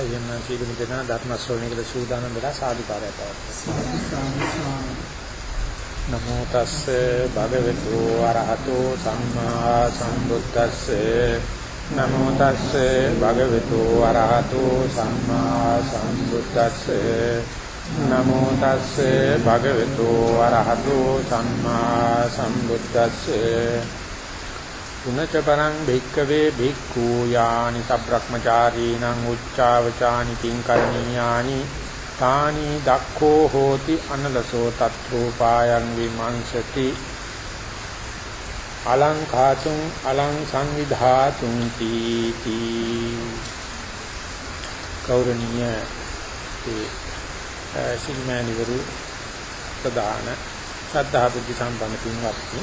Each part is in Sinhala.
එයම සීලමු දෙනා ධර්ම ශ්‍රවණයකට සූදානම් වෙලා සාදුකාරය පවත්වනවා. නමෝ තස්සේ භගවතු ආරහතෝ සම්මා සම්බුද්දස්සේ. නමෝ තස්සේ භගවතු ආරහතෝ සම්මා සම්බුද්දස්සේ. නමෝ තස්සේ භගවතු ආරහතෝ සම්මා සම්බුද්දස්සේ. පුනච පරං භික්කවේ භික්ඛු යානි සබ්‍රක්‍මචාරීනං උච්චාවචානි කිංකරණීයානි තානි දක්ඛෝ හෝති අනලසෝ තත්‍රූපායන් විමංශති අලංකාතුං අලං සංවිධාතුං තීති කෞරණීය ඒ සිල්මෑණිවරු ප්‍රදාන ශ්‍රද්ධා බුද්ධ සම්පන්න පින්වත්නි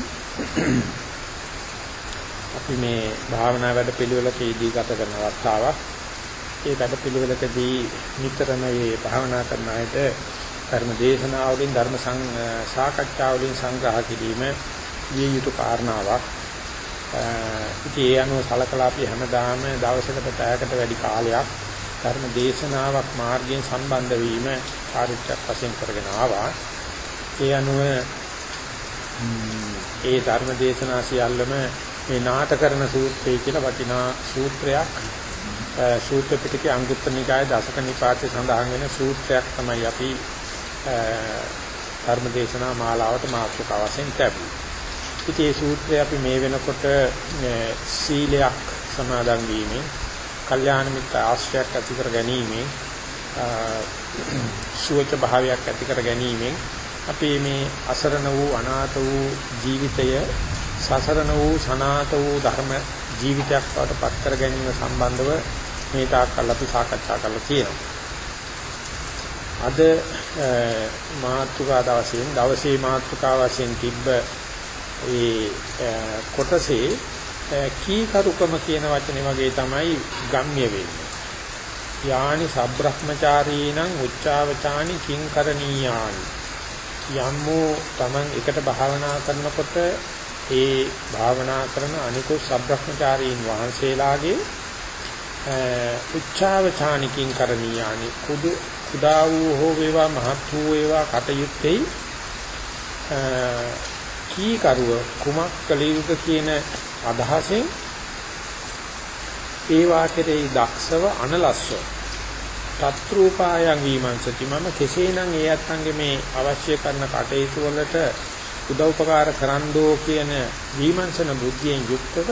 අපි මේ භාවනා වැඩ පිළිවෙලකදී ගත කරන අවස්ථාවක්. ඒ වැඩ පිළිවෙලකදී නිතරම මේ භාවනා කරන අයට ධර්ම දේශනාවලින් ධර්ම සාකච්ඡාවලින් සංග්‍රහ කිරීම විය යුතු කාරණාවක්. ඉතින් ඒ අනුව සලකලා අපි හැමදාම දවසකට පැයකට වැඩි කාලයක් ධර්ම දේශනාවක් මාර්ගයෙන් සම්බන්ධ වීම කාර්යයක් වශයෙන් කරගෙන ආවා. ඒ අනුව ඒ ධර්ම දේශනා සියල්ලම මේ නාටකරණ සූත්‍රය කියලා වටිනා සූත්‍රයක් සූත්‍ර පිටකේ අංගුත්තර නිකායේ දසක නිපාතේ සඳහන් වෙන සූත්‍රයක් තමයි අපි ධර්මදේශනා මාලාවට මාතෘකාව වශයෙන් ලැබුවේ. ඉතින් මේ සූත්‍රය අපි මේ වෙනකොට සීලයක් සමාදන් වීමෙන්, කල්යාණ මිත්‍ර ආශ්‍රයයක් ඇති කර ගැනීමෙන්, සුවච භාවයක් ඇති කර ගැනීමෙන් අපි මේ අසරණ වූ අනාථ වූ ජීවිතය සසරණ වූ සනාත වූ ධර්ම ජීවිතයක් බවට පත් කර ගැනීම සම්බන්ධව මේ තාක්කල් අපි සාකච්ඡා කරලා තියෙනවා. අද මාතෘකා දවසේ දවසේ මාතෘකා වශයෙන් තිබ්බ ඒ කොටසේ කීකරුකම කියන වචනේ වගේ තමයි ගම්ම්‍ය වෙන්නේ. යානි සබ්‍රහ්මචාරීණං උච්චාවචානි කිංකරණීයානි යම්මෝ Taman එකට භාවනා කරනකොට ඒ භාවනා කරන අනිකුත් සබ්‍රහ්මචාරීන් වහන්සේලාගේ උච්චාවචානිකින් කරණීයානි. කුදු කුඩා වූ හෝ වේවා මහත් වූ වේවා කටයුත්තේ කී කරුව කුමක් කළ යුතුද කියන අදහසෙන් ඒ වාක්‍යයේ දක්ෂව අනලස්ව. තත්රූපායන් විමංශති මම කෙසේනම් ඒ අත්ංගේ මේ අවශ්‍ය කරන කටයුතු වලට උදව්පකාර කරන්නෝ කියන විමර්ශන බුද්ධියෙන් යුක්තව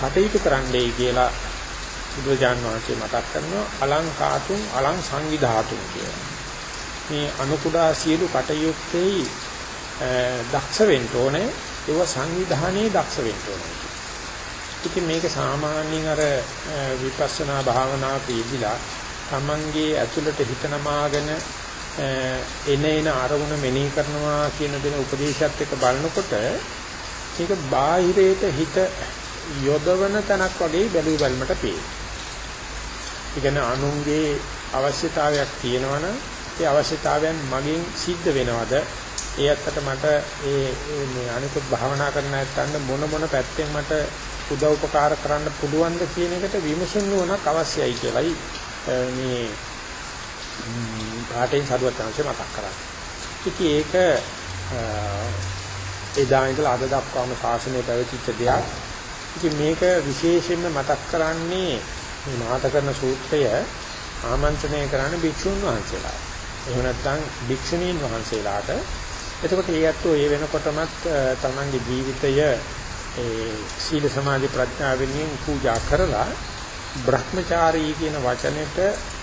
කටයුතු කරන්නයි කියලා බුදුජාන් වහන්සේ මතක් කරනවා අලංකාතුන් අලං සංවිධාතුන් කියලා. මේ අනුකුඩා සියලු කටයුත්තේ දක්ෂ වෙන්න ඕනේ ඒව සංවිධානයේ දක්ෂ වෙන්න ඕනේ. ඉතින් මේක සාමාන්‍යයෙන් අර විපස්සනා භාවනා පිළිලා තමන්ගේ ඇතුළට හිත නමාගෙන එන එන අරමුණ මෙනෙහි කරනවා කියන දෙන උපදේශයත් එක්ක බලනකොට ඒක බාහිරයට හිත යොදවන තැනක් වගේ බැලු බැලමට පේනවා. ඒ කියන්නේ අනුන්ගේ අවශ්‍යතාවයක් තියෙනවනම් ඒ අවශ්‍යතාවයන් මගෙන් සිද්ධ වෙනවද? ඒ ඇත්තට මට ඒ මේ අනිකුත් භාවනා කරන නැත්නම් මොන මොන පැත්තෙන් මට උදව් උපකාර කරන්න පුළුවන්ද කියන එකට විමසුම් නුවණක් අවශ්‍යයි කියලායි මේ පාඨයෙන් සරුවත් අංශය මතක් කරන්නේ. ඉතින් ඒක එදා ඉඳලා අද දක්වාම ශාසනය පැවතිච්ච දෙයක්. ඉතින් මේක විශේෂයෙන්ම මතක් කරන්නේ මේ නාට කරන සූත්‍රය ආමන්ත්‍රණය කරන්නේ භික්ෂුන් වහන්සේලාට. එහෙම නැත්නම් භික්ෂුණීන් වහන්සේලාට. එතකොට ඒ ඇත්තෝ ඒ වෙනකොටමත් තමන්ගේ ජීවිතය ඒ සීල සමාධි ප්‍රඥා වෙනින් පූජා කරලා බ්‍රහ්මචාරී කියන වචනෙට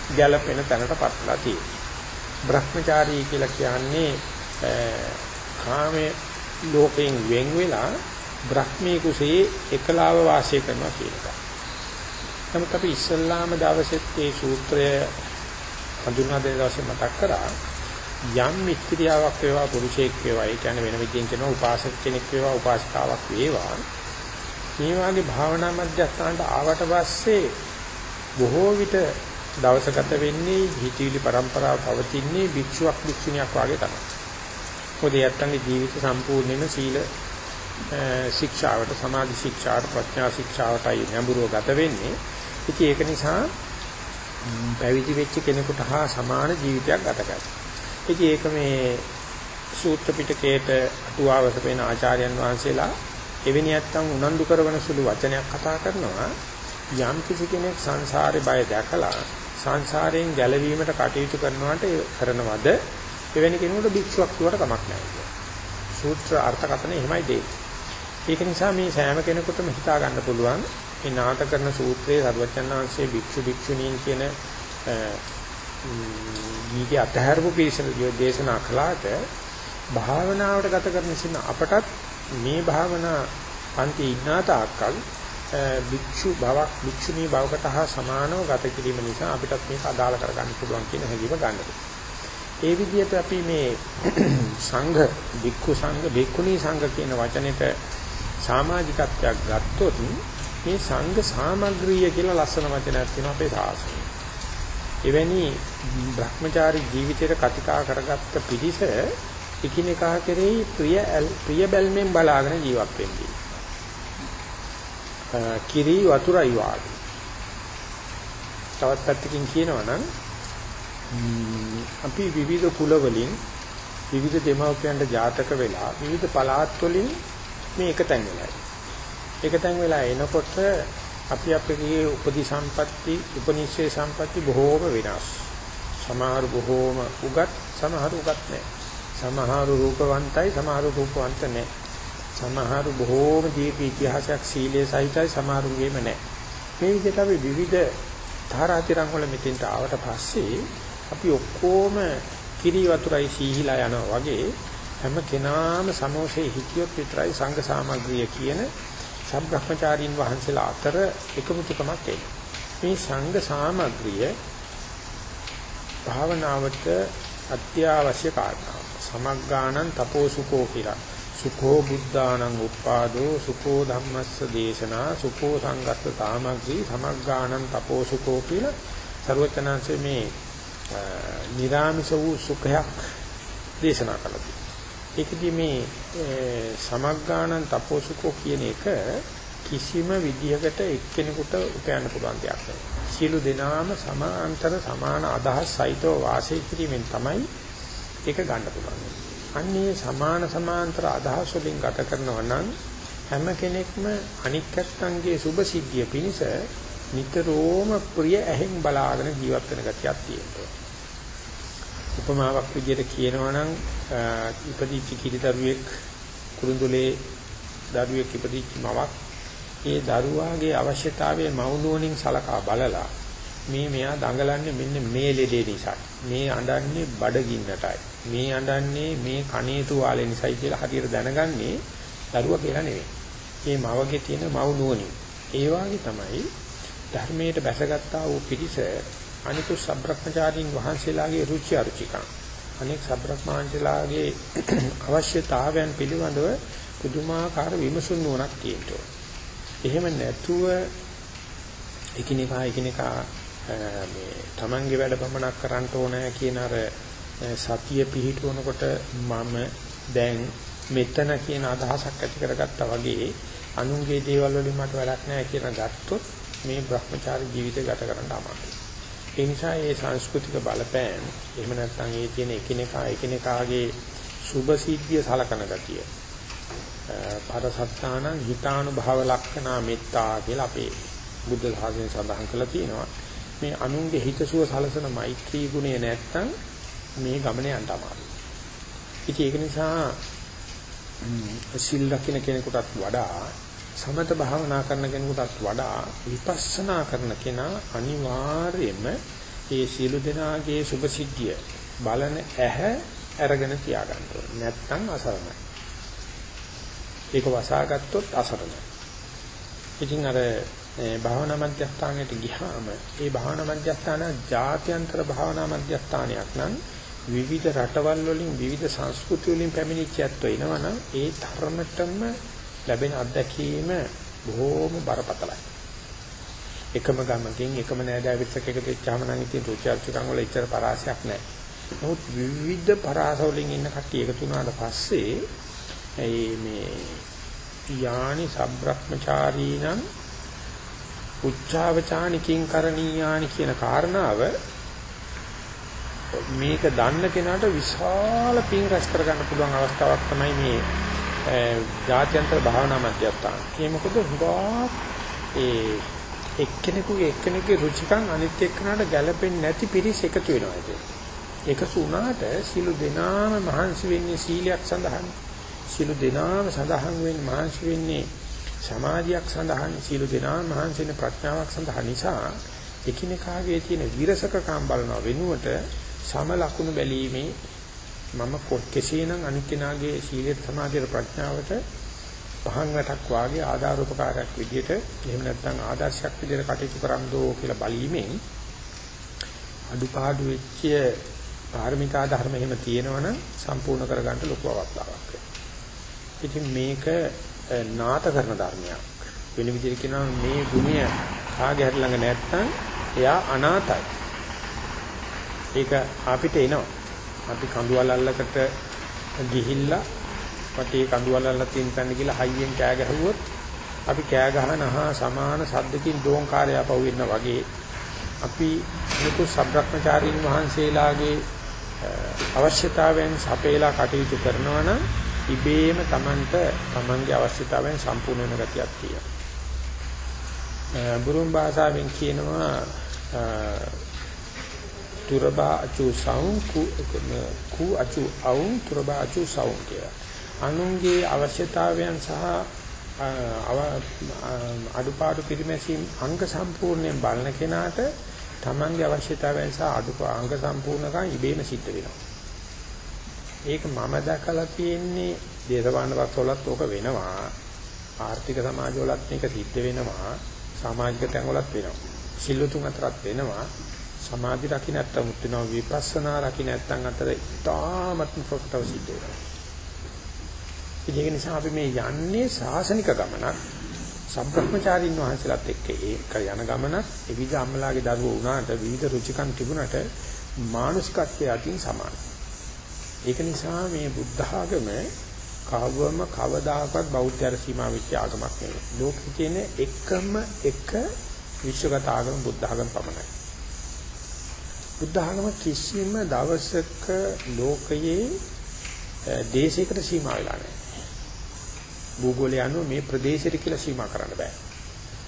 ගැළපෙන තැනටපත්ලා තියෙනවා. භ්‍රමචාරී කියලා කියන්නේ කාමයේ ලෝකයෙන් වෙන් වෙලා බ්‍රහ්මී කුසේ එකලාව වාසය කරනවා කියන එක. නමුත් අපි ඉස්සල්ලාම දවසෙත් මේ සූත්‍රය හඳුන්වා දෙන දවසේ මතක් කරා යම් මිත්‍යාවක් වේවා පුරුෂයෙක් වේවා ඒ කියන්නේ වෙන විදිහෙන් කියනවා උපාසක කෙනෙක් වේවා උපාසිකාවක් වේවා මේ වගේ භාවනා මධ්‍යස්ථානට ආවට පස්සේ බොහෝ විට දවස ගත වෙන්නේ හිතවිලි પરම්පරාව පවතින්නේ භික්ෂුවක් භික්ෂුණියක් වාගේ තමයි. මොකද යත්තන්ගේ ජීවිත සම්පූර්ණයෙන්ම සීල ශික්ෂාවට සමාධි ශික්ෂාවට ප්‍රඥා ශික්ෂාවටයි නැඹුරුව ගත වෙන්නේ. ඉතින් ඒක නිසා පැවිදි වෙච්ච කෙනෙකුට හා සමාන ජීවිතයක් ගත කරනවා. ඉතින් ඒක මේ සූත්‍ර පිටකයේට අටුවාවට වෙන ආචාර්යයන් වහන්සේලා එවැනි නැත්තම් උනන්දු කරන සුළු වචනයක් කතා කරනවා යම් කිසි කෙනෙක් සංසාරේ බය දැකලා සංසාරයෙන් ගැලවීමට කටයුතු කරනවාට කරනවද එවැනි කෙනෙකුට භික්ෂුවක් කියවට කමක් නැහැ. සූත්‍ර අර්ථකථන එහෙමයි දෙන්නේ. ඒක නිසා මේ සෑම කෙනෙකුටම හිතා ගන්න පුළුවන් මේ නාට කරන සූත්‍රයේ සර්වචන්නාංශයේ භික්ෂු භික්ෂුණීන් කියන ඊගේ අතහැරපු පිළිසන දේශනා කළාට භාවනාවට ගත කරන සින අපටත් මේ භාවනා පන්ති ඉන්නා තාක්කල් භික්ෂු බවක් භික්ෂුණී බවකට හා සමානව ගත කිරීම නිසා අපිටත් මේක අදාළ කරගන්න පුළුවන් කියන හැඟීම ගන්නවා. ඒ විදිහට අපි මේ සංඝ භික්ඛු සංඝ භික්ඛුණී සංඝ කියන වචනෙට සමාජිකත්වයක් ගත්තොත් මේ සංඝ සාමග්‍රිය කියලා ලස්සන වචනයක් තියෙනවා අපේ සාසනයේ. එවැනි භ්‍රමචාරී ජීවිතයට කතිකා කරගත්ත පිළිස එකිනෙකා කෙරෙහි ප්‍රිය ප්‍රිය බැල්මෙන් බලාගෙන ජීවත් වෙන්නේ. කිරි වතුරයි වාගේ. තවත් පැත්තකින් කියනවා නම් අපි විවිධ කුල වලින් විවිධ දෙමව්පියන්ට ජාතක වෙලා විවිධ පළාත් වලින් මේ එකතෙන් වෙලායි. එකතෙන් වෙලා එනකොට අපි අපේ උපදි සම්පatti උපනිශ්‍රේ සම්පatti බොහෝම වෙනස්. සමහර බොහෝම උගත් සමහර උගත් නැහැ. සමහර රූපවන්තයි සමහර රූපවන්ත නැහැ. සමහර බොහෝම දීප ඉතිහාසයක් සීලයේ සහිතයි සමහරුගේම නැහැ. මේ විදිහට අපි විවිධ තාරාතිරම් වල මෙතෙන්ට ආවට පස්සේ අපි ඔක්කොම කිරි වතුරයි සීහිලා යනවා වගේ හැම කෙනාම සමෝෂේ හිතියොත් විතරයි සංඝ සාමග්‍රිය කියන සම්බ්‍රහ්මචාරීන් වහන්සේලා අතර එකමුතුකමක් එන්නේ. මේ සංඝ සාමග්‍රිය භාවනාවට අත්‍යවශ්‍ය කාරණා. සමග්ගාණං තපෝසුකෝ කියලා. සුඛෝ බුද්ධානං උප්පාදෝ සුඛෝ ධම්මස්ස දේශනා සුඛෝ සංගස්ස සාමග්‍රී සමග්ගාණං තපෝසුකෝ කියලා ਸਰවචනංශයේ මේ නිරාමිස වූ සුඛයක් දේශනා කළා. ඒකදී මේ සමග්ගාණන් තපෝසුකෝ කියන එක කිසිම විදියකට එක්කෙනෙකුට උපයන්න පුළුවන් දෙයක් නෙවෙයි. සියලු දෙනාම සමාන්තර සමාන අදහස් සහිතව වාසය කිරීමෙන් තමයි ඒක ගන්න පුළුවන්. අන්නේ සමාන සමාන්තර අදහස් වලින් ගත කරනවා නම් හැම කෙනෙක්ම අනික් පැත්තන්ගේ සුභ සිද්ධිය පිණිස නිතරම ප්‍රිය ඇහෙන් බලාගෙන ජීවත් වෙන ගතියක් තියෙනවා. උපමාවක් විදිහට කියනවා නම් ඉපදිච්ච කිරිදරුවෙක් කුරුඳුලේ දරුවෙක් ඉපදිච්ච මවක් ඒ දරුවාගේ අවශ්‍යතාවය මවුනුවණින් සලකා බලලා මේ මෙයා දඟලන්නේ මෙන්න මේ ලෙඩේ නිසා මේ අඬන්නේ බඩගින්නටයි මේ අඬන්නේ මේ කනේ තුවාලේ නිසායි කියලා හරියට දැනගන්නේ දරුවා කියලා නෙවෙයි. මේ මවගේ තියෙන මවුනුවණින් ඒ වාගේ තමයි ධර්මයට බැසගත්තා වූ පිටිස අනිකුත් සබ්‍රක්‍මචාරීන් වහන්සේලාගේ රුචි අරුචිකම් අනෙක් සබ්‍රක්‍මාංශලාගේ අවශ්‍යතාවයන් පිළිබඳව පුදුමාකාර විමසුම් නුවණක් තියෙනවා. එහෙම නැතුව එකිනෙකා එකිනෙකා මේ Tamange වැඩ පමණක් කරන්න ඕනෑ කියන අර සතිය පිහිටවනකොට මම දැන් මෙතන කියන අදහසක් ඇති කරගත්තා වගේ අනුන්ගේ දේවල් වලින් මට වැඩක් නැහැ කියලා ගත්තොත් මේ Brahmachari ජීවිතය ගත කරන්න අමාරුයි. ඒ නිසා මේ සංස්කෘතික බලපෑම් එහෙම නැත්නම් ඒ තියෙන එකිනෙකා එකිනෙකාගේ සුභ සිද්ධිය සලකන ගතිය. පරසත්තාන හිතානුභව ලක්ෂණා මෙත්තා කියලා අපේ බුද්ධ ධර්මයෙන් සඳහන් කරලා තියෙනවා. මේ අනුන්ගේ හිතසුව සලසන මෛත්‍රී ගුණය නැත්තම් මේ ගමනේ යන්න අමාරුයි. ඉතින් ඒක නිසා සිල් රකින්න කෙනෙකුටත් වඩා සමත භාවනා කරන කෙනෙකුටත් වඩා විපස්සනා කරන කෙනා අනිවාර්යයෙන්ම මේ සියලු දෙනාගේ සුභසිද්ධිය බලන ඇහැ අරගෙන තියාගන්න ඕනේ. නැත්තම් අසරණයි. ඒක වසාගත්තොත් අසරණයි. ඉතින් අර භාවනා මධ්‍යස්ථානයට ගියාම ඒ භාවනා මධ්‍යස්ථාන ජාත්‍යන්තර භාවනා මධ්‍යස්ථානයක් නම් විවිධ රටවල් වලින් විවිධ සංස්කෘති වලින් පැමිණිච්ච ඇත්තෝ එනවනම් ඒ ධර්මතම ලැබෙන අත්දැකීම බොහෝම බරපතලයි. එකම ගමකින් එකම නෑදෑ විස්සක එකතු වෙච්චාම නම් ඉතින් රුචර්චකම් වල ඉතර පරාසයක් නැහැ. නමුත් විවිධ පරාස වලින් ඉන්න කට්ටිය එකතු වුණාට පස්සේ ඒ මේ යානි සබ්‍රක්‍මචාරීනම් උච්චාවචානිකින් කරණීයානි කියන කාරණාව මේක දන්න කෙනාට විශාල පින් රැස් කරගන්න පුළුවන් අවස්ථාවක් තමයි මේ ජාත්‍යන්තර භාවනා මධ්‍යස්ථාන. ඒ මොකද හුඟා ඒ එක්කෙනෙකුගේ එක්කෙනෙකුගේ රුචිකම් අනිත් එක්කනට ගැළපෙන්නේ නැති පිරිස් එකතු වෙනවා ඒක. එකතු වුණාට සිළු දෙනාම මහන්සි වෙන්නේ සීලයක් සඳහායි. සිළු දෙනාම සඳහන් වෙන්නේ මහන්සි වෙන්නේ සමාධියක් සඳහායි. සිළු දෙනාම මහන්සි වෙන්නේ ප්‍රඥාවක් සඳහා නිසා එකිනෙකාගේ තියෙන විරසකකම් බලන වෙනුවට සම ලකුණු බැලීමේ මම කෙසේනම් අනිත් කෙනාගේ සීලයට සමාධියට ප්‍රඥාවට පහන් වැටක් වාගේ ආධාර උපකාරයක් විදියට එහෙම නැත්නම් ආදර්ශයක් විදියට කටයුතු කරන්දෝ කියලා බලීමෙන් අඩුපාඩු වෙච්ච පාරමිතා ධර්ම එහෙම තියෙනවනම් සම්පූර්ණ කරගන්න ලොකු අවස්ථාවක් ඉතින් මේක නාත කරන ධර්මයක්. වෙන විදිහට කියනවා මේ ගුණය කාගේ හරි ළඟ නැත්නම් එයා අනාතයි. ඒක අපිට එනවා. අපි කඳුවල් අල්ලකට ගිහිල්ලා වටේ කඳුවල් අල්ලලා තියෙන තැන ගිහලා හයියෙන් කෑ ගැහුවොත් අපි කෑ ගහනහා සමාන සද්දකින් දෝංකාරය පවෙන්න වගේ අපි නිකු සබ්‍රක්‍මචාරීන් වහන්සේලාගේ අවශ්‍යතාවයන් සපේලා කටයුතු කරනවා නම් ඉබේම Tamanට Tamanගේ අවශ්‍යතාවයන් සම්පූර්ණ වෙන ගතියක් තියෙනවා. බුරුම් භාෂාවෙන් කියනවා තුරබා අචු සවුන් කු අචු අවුන් තුරබා අචු සවුන් කියලා. අනුන්ගේ අවශ්‍යතාවයන් සහ අඩුපාඩු පිරිමැසීම් අංග සම්පූර්ණයෙන් බලන කෙනාට තමන්ගේ අවශ්‍යතාවයන් සහ අඩු අංග සම්පූර්ණකම් ඉබේම සිද්ධ වෙනවා. ඒක මම දැකලා තියෙන්නේ දේශපාලන පක්ෂවලත් ඕක වෙනවා. ආර්ථික සමාජවලත් මේක සිද්ධ වෙනවා. සමාජික තැන්වලත් වෙනවා. සිල්ලුතුන් අතරත් වෙනවා. සමාධි රකින්න නැත්තම් උත්නවා විපස්සනා රකින්න නැත්තම් අතර ඉතාමත්ම ප්‍රකටව සිද්ධ වෙනවා. ඒක නිසා අපි මේ යන්නේ සාසනික ගමනක්. සම්ප්‍රක්‍මචාරින් වහන්සේලාත් එක්ක ඒක යන ගමනක් එවිද අම්මලාගේ දරුවෝ වුණාට විවිධ රුචිකම් තිබුණට මානසිකත්වයේ අතින් සමානයි. ඒක නිසා මේ බුද්ධ ආගම කවවම කවදාකවත් බෞද්ධයර සීමා වෙච්ච ආගමක් නෙවෙයි. ලෝකෙ තියෙන එකම එක විශ්වගත ආගම බුද්ධ ආගම පමණයි. බුද්ධ ආගම කිසිම දවසක ලෝකයේ දේශයකට සීමා වෙලා නැහැ. භූගෝලය අනුව මේ ප්‍රදේශයට කියලා සීමා කරන්න බෑ.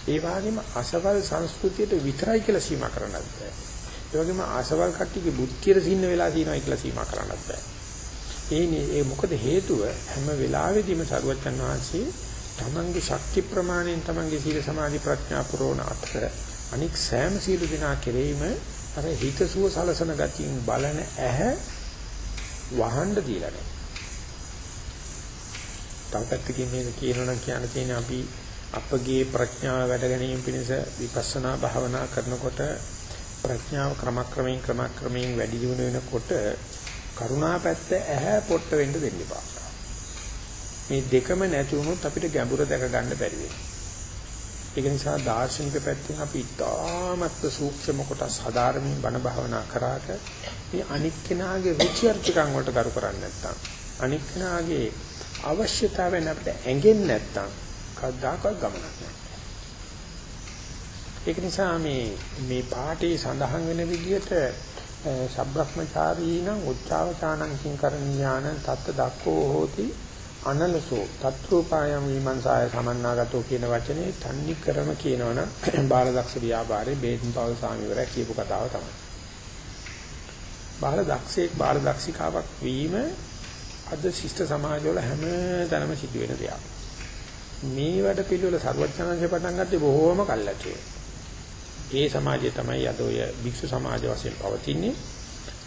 ඒ වගේම අසවල් සංස්කෘතියට විතරයි කියලා සීමා කරන්නත් බෑ. ඒ වගේම අසවල් කට්ටියගේ බුද්ධියට සින්න වෙලා තියෙනවා කියලා සීමා කරන්නත් බෑ. ඒනේ ඒ මොකද හේතුව හැම වෙලාවෙදීම සරුවචන් වහන්සේ තමන්ගේ ශක්ති ප්‍රමාණයෙන් තමන්ගේ සීල සමාධි ප්‍රඥා පුරවන අතර අනික් සෑම සීල දිනා කෙරෙහිම අර හිතසුව සලසන ගතියින් බලන ඇහැ වහන්න දීලා නැහැ. තවපැත්තකින් මේක කියනනම් කියන්න තියෙන අපි අපගේ ප්‍රඥාව වැඩ ගැනීම පිණිස විපස්සනා භාවනා කරනකොට ප්‍රඥාව ක්‍රමක්‍රමයෙන් ක්‍රමක්‍රමයෙන් වැඩි දියුණු වෙනකොට කරුණා පැත්ත ඇහැ පොට්ට වෙන්න දෙන්න එපා. මේ දෙකම නැති වුණොත් අපිට ගැඹුර දැක ගන්න බැරි වෙනවා. ඒක නිසා දාර්ශනික පැත්තෙන් අපි ඉතාමත් සූක්ෂම කොටස් හදාරමින් බණ භාවනා කරාට මේ අනික් කෙනාගේ රුචි අරුචිකම් වලට කරු කරන්නේ නැත්නම් අනික් කෙනාගේ අවශ්‍යතාවයන් අපිට ඇඟෙන්නේ නැත්නම් කවදාකවත් ගමනක් නැහැ. ඒක නිසා මේ මේ පාඨයේ සඳහන් වෙන විදිහට සබ්‍රහ්මචාරීනම් උච්චාවචානං කිං කරණීයාන තත්ත දක්කෝ හෝති අනලසෝ තත්‍රූපායම් විමංසාය සමන්නාගතෝ කියන වචනේ තන්නි කරම කියනවනම් බාලදක්ෂ ව්‍යාපාරේ බේදම්පවල් සාමිවරය කියපු කතාව තමයි. බාලදක්ෂයෙක් බාලදක්ෂිකාවක් වීම අද ශිෂ්ට සමාජවල හැම තැනම සිදුවෙන දෙයක්. මේ වැඩ පිළිවෙල ਸਰවඥාන්සේ පටන් ගත්තේ බොහෝම කල්ලාචේ. ඒ සමාජය තමයි අද ඔය භික්ෂු සමාජ වශයෙන් පවතින්නේ.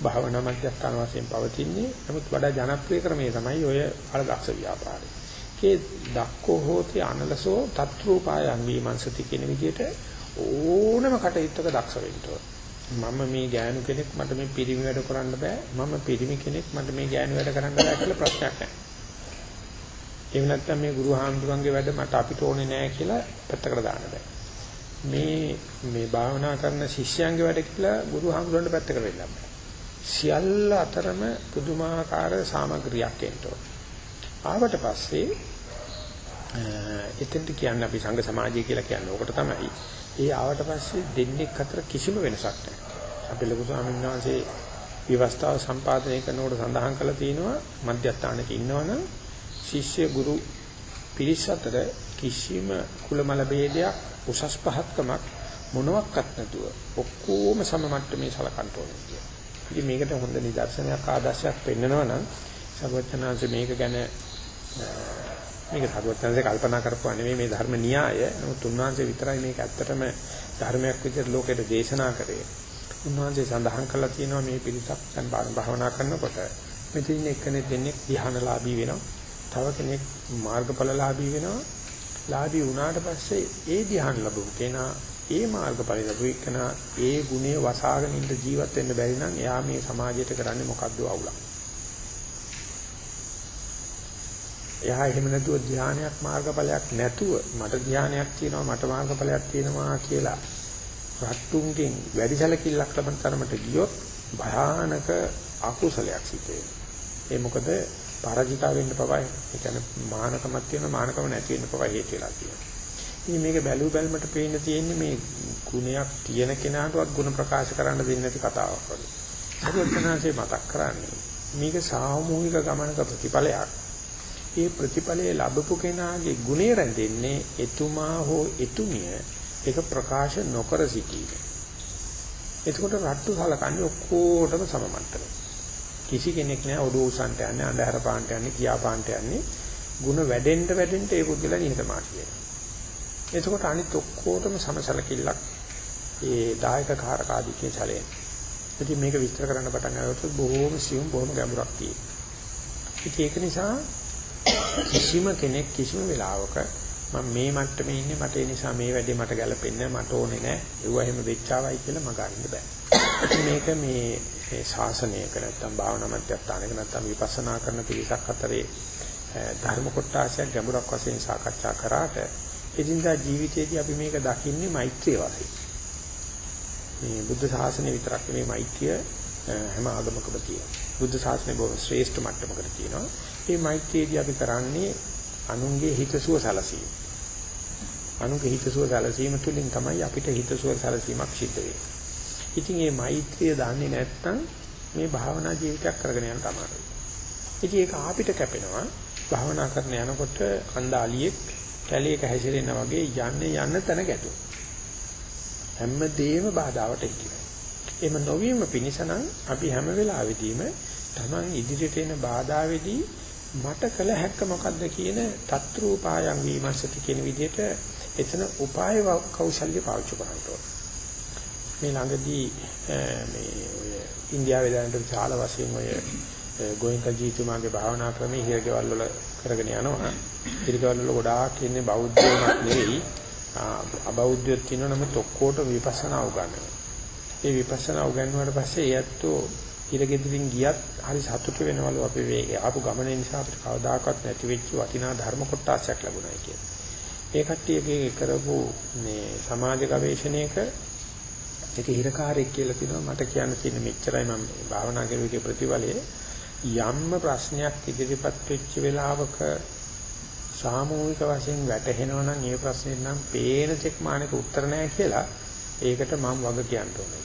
භාවනා මධ්‍යස්ථාන වශයෙන් පවතින්නේ. නමුත් වඩා ජනප්‍රිය ක්‍රමය තමයි ඔය අලදක්ෂ ව්‍යාපාරය. ඒ දක්කෝ හෝති අනලසෝ තත්රූපායන් විමංශති කියන විදිහට ඕනම කටයුත්තක දක්ෂ වෙන්න ඕනේ. මම මේ ගෑනු කෙනෙක් මට මේ පිරිමි වැඩ කරන්න බෑ මම පිරිමි කෙනෙක් මට මේ ගෑනු වැඩ කරන්න බෑ කියලා ප්‍රශ්නයක් නැහැ. එහෙම නැත්නම් මේ ගුරු හාමුදුරන්ගේ වැඩ මට අපිට ඕනේ නෑ කියලා පැත්තකට දාන්න බෑ. මේ මේ භාවනා කරන ශිෂ්‍යයන්ගේ වැඩ කියලා ගුරු හාමුදුරන්ට පැත්තකට වෙන්න බෑ. සියල්ල අතරම පුදුමාකාර සාමග්‍රියක් එන්න ආවට පස්සේ එතෙන්ට කියන්නේ අපි සංඝ සමාජය කියලා කියන්නේ ඕකට තමයි. ඒ ආවට පස්සේ දෙන්නේ අතර කිසිම වෙනසක් නැහැ. අපි ලොකු ස්වාමීන් වහන්සේ විවස්ථාව සම්පාදනය කරනකොට සඳහන් කරලා තියෙනවා මධ්‍යස්ථානක ඉන්නවනම් ශිෂ්‍ය ගුරු පිරිස අතර කිසිම කුලමල ભેදයක් උසස් පහත්කමක් මොනවත් නැතුව ඔක්කොම සම මට්ටමේ සලකන්න ඕනේ කියලා. ඉතින් මේකට හොඳ නිදර්ශනයක් ආදර්ශයක් පෙන්නනවා නම් සර්වඥාන්ස මේක ගැන මේක සර්වඥාන්සේ කල්පනා කරපුවා නෙමෙයි මේ ධර්ම න්‍යාය. නමුත් උන්වහන්සේ විතරයි මේක ඇත්තටම ධර්මයක් විදිහට ලෝකෙට දේශනා කරේ. උන්වහන්සේ සඳහන් කළා තියෙනවා මේ පිරිසක් දැන් භාවනා කරනකොට මෙතන එක්කෙනෙක් දෙන්නේ ධ්‍යානලාභී වෙනවා. තව කෙනෙක් මාර්ගඵලලාභී වෙනවා. ලාභී වුණාට පස්සේ ඒ ධ්‍යාන ලැබුව කෙනා ඒ මාර්ගඵල ලැබුව කෙනා ඒ ගුණය වසාගෙන ඉන්න ජීවත් වෙන්න බැරි නම් එයා මේ සමාජයට කරන්නේ මොකද්ද අවුලක්. එයා එහෙම නැතුව ධානයක් මාර්ගඵලයක් නැතුව මට ධානයක් තියෙනවා මට මාර්ගඵලයක් තියෙනවා කියලා රට්ටුන්ගෙන් වැඩි සැලකිල්ලක් ලබන තරමට ගියොත් භයානක අකුසලයක් සිද්ධ වෙනවා. ඒ මොකද පරාජිතා වෙන්න පවා ඒ කියන්නේ මානකමක් තියෙන මානකම නැති වෙන්න පවා හේතු වෙලා තියෙනවා. ඉතින් මේක බැලු බැලමට පේන්න තියෙන්නේ මේ ගුණයක් තියෙන කෙනාටවත් ගුණ ප්‍රකාශ කරන්න දෙන්නේ නැති කතාවක් වගේ. සරුවචනාංශේ මතක් කරන්නේ මේක සාමූහික ගමනක ප්‍රතිඵලයක්. ඒ ප්‍රතිඵලයේ ලැබපු කෙනාගේ ගුණය රැඳෙන්නේ එතුමා හෝ එතුමිය ඒක ප්‍රකාශ නොකර සිටීම. එතකොට රට්ටු සලකන්නේ ඔක්කොටම සමමට්ටම. කිසි කෙනෙක් නෑ ඔඩෝ උසන්ට යන්නේ අන්ධහර පාන්ට යන්නේ කියා පාන්ට යන්නේ ಗುಣ වැඩෙන්න වැඩෙන්න ඒ පුද්ගලයා නිහතමානී වෙනවා. එතකොට අනිත් ඔක්කොටම සමසලකිල්ලක් ඒ දායක කාරක ආදිකේ සැලෙන. ඉතින් මේක විස්තර කරන්න පටන් ගත්තොත් බොහෝම සියුම් බොහොම ගැඹුරක් තියෙනවා. ඒක නිසා කිසිම කෙනෙක් කිසිම වෙලාවක මම මේ මට්ටමේ ඉන්නේ මට ඒ නිසා මේ වැඩේ මට ගැලපෙන්නේ මට ඕනේ නැහැ. ඒව එහෙම වෙච්චාවයි කියලා මග අරින්න බෑ. මේක මේ මේ ශාසනයක නැත්තම් භාවනා මධ්‍යස්ථානයක නැත්තම් විපස්සනා කරන පිරිසක් අතරේ ධර්ම කොටාසයක් ගැඹුරක් වශයෙන් සාකච්ඡා කරාට එදිනදා ජීවිතයේදී අපි මේක දකින්නේ මෛත්‍රිය වශයෙන්. මේ බුද්ධ ශාසනය විතරක් නෙමෙයි මෛත්‍රිය හැම ආගමකම තියෙනවා. බුද්ධ ශාසනය බොහොම ශ්‍රේෂ්ඨ මට්ටමකට තියෙනවා. මේ මෛත්‍රියේදී අපි කරන්නේ අනුන්ගේ හිතසුව සැලසීම. අනුන්ගේ හිතසුව සැලසීම තුළින් තමයි අපිට හිතසුව සැලසීමක් සිද්ධ වෙන්නේ. ඉතින් මේ මෛත්‍රිය දන්නේ නැත්නම් මේ භාවනා ජීවිතයක් කරගෙන යන්න තමයි. ඉතින් ඒක අපිට කැපෙනවා. භාවනා කරන යනකොට අන්දාලියෙක් කැලේක හැසිරෙනා වගේ යන්නේ යන්න තැන ගැටු. හැමදේම බාධාවට ඉකිනවා. එහෙම නොවීම පිණිස නම් අපි හැම වෙලාවෙදීම Taman ඉදිරියට එන බාධාවේදී මට කළ හැක්ක මොකද්ද කියන තත්රූපායන් විමර්ශති කියන විදිහට එතන උපාය කෞශල්‍ය පාවිච්චි කරනවා. මේ ළඟදී මේ ඔය ඉන්දියාවේ දැනට විශාල වශයෙන් ඔය ගෝයන්ක ජීතුමාගේ භාවනා ක්‍රමයේ හිරගෙවල් වල කරගෙන යනවා. හිරගෙවල් වල ගොඩාක් ඉන්නේ බෞද්ධයෝමක් නෙවෙයි අබෞද්ධයෝ තියෙනවා නමුත් ඔක්කොට විපස්සනා උගන්වනවා. ඒ විපස්සනා උගන්වුවාට පස්සේ ඒත්තෝ හිරගෙදරින් ගියත් හරි සතුටු වෙනවලු අපි මේ ආපු ගමන නිසා අපිට කවදාකවත් නැති වෙච්ච වටිනා ධර්ම කොටසක් ලැබුණා කියලා. ඒ කට්ටියගේ කරපු මේ සමාජ ගවේෂණයක ඒක හිරකාරයෙක් කියලා කියනවා මට කියන්න තියෙන මෙච්චරයි මම භාවනා කරුවේ ප්‍රතිඵලයේ යම්ම ප්‍රශ්නයක් ඉදිරිපත් වෙච්ච වෙලාවක සාමූහික වශයෙන් වැටහෙනවා නම් ඒ ප්‍රශ්නෙට නම් පේන චෙක් මානක උත්තර නැහැ කියලා ඒකට මම වග කියන්න ඕනේ.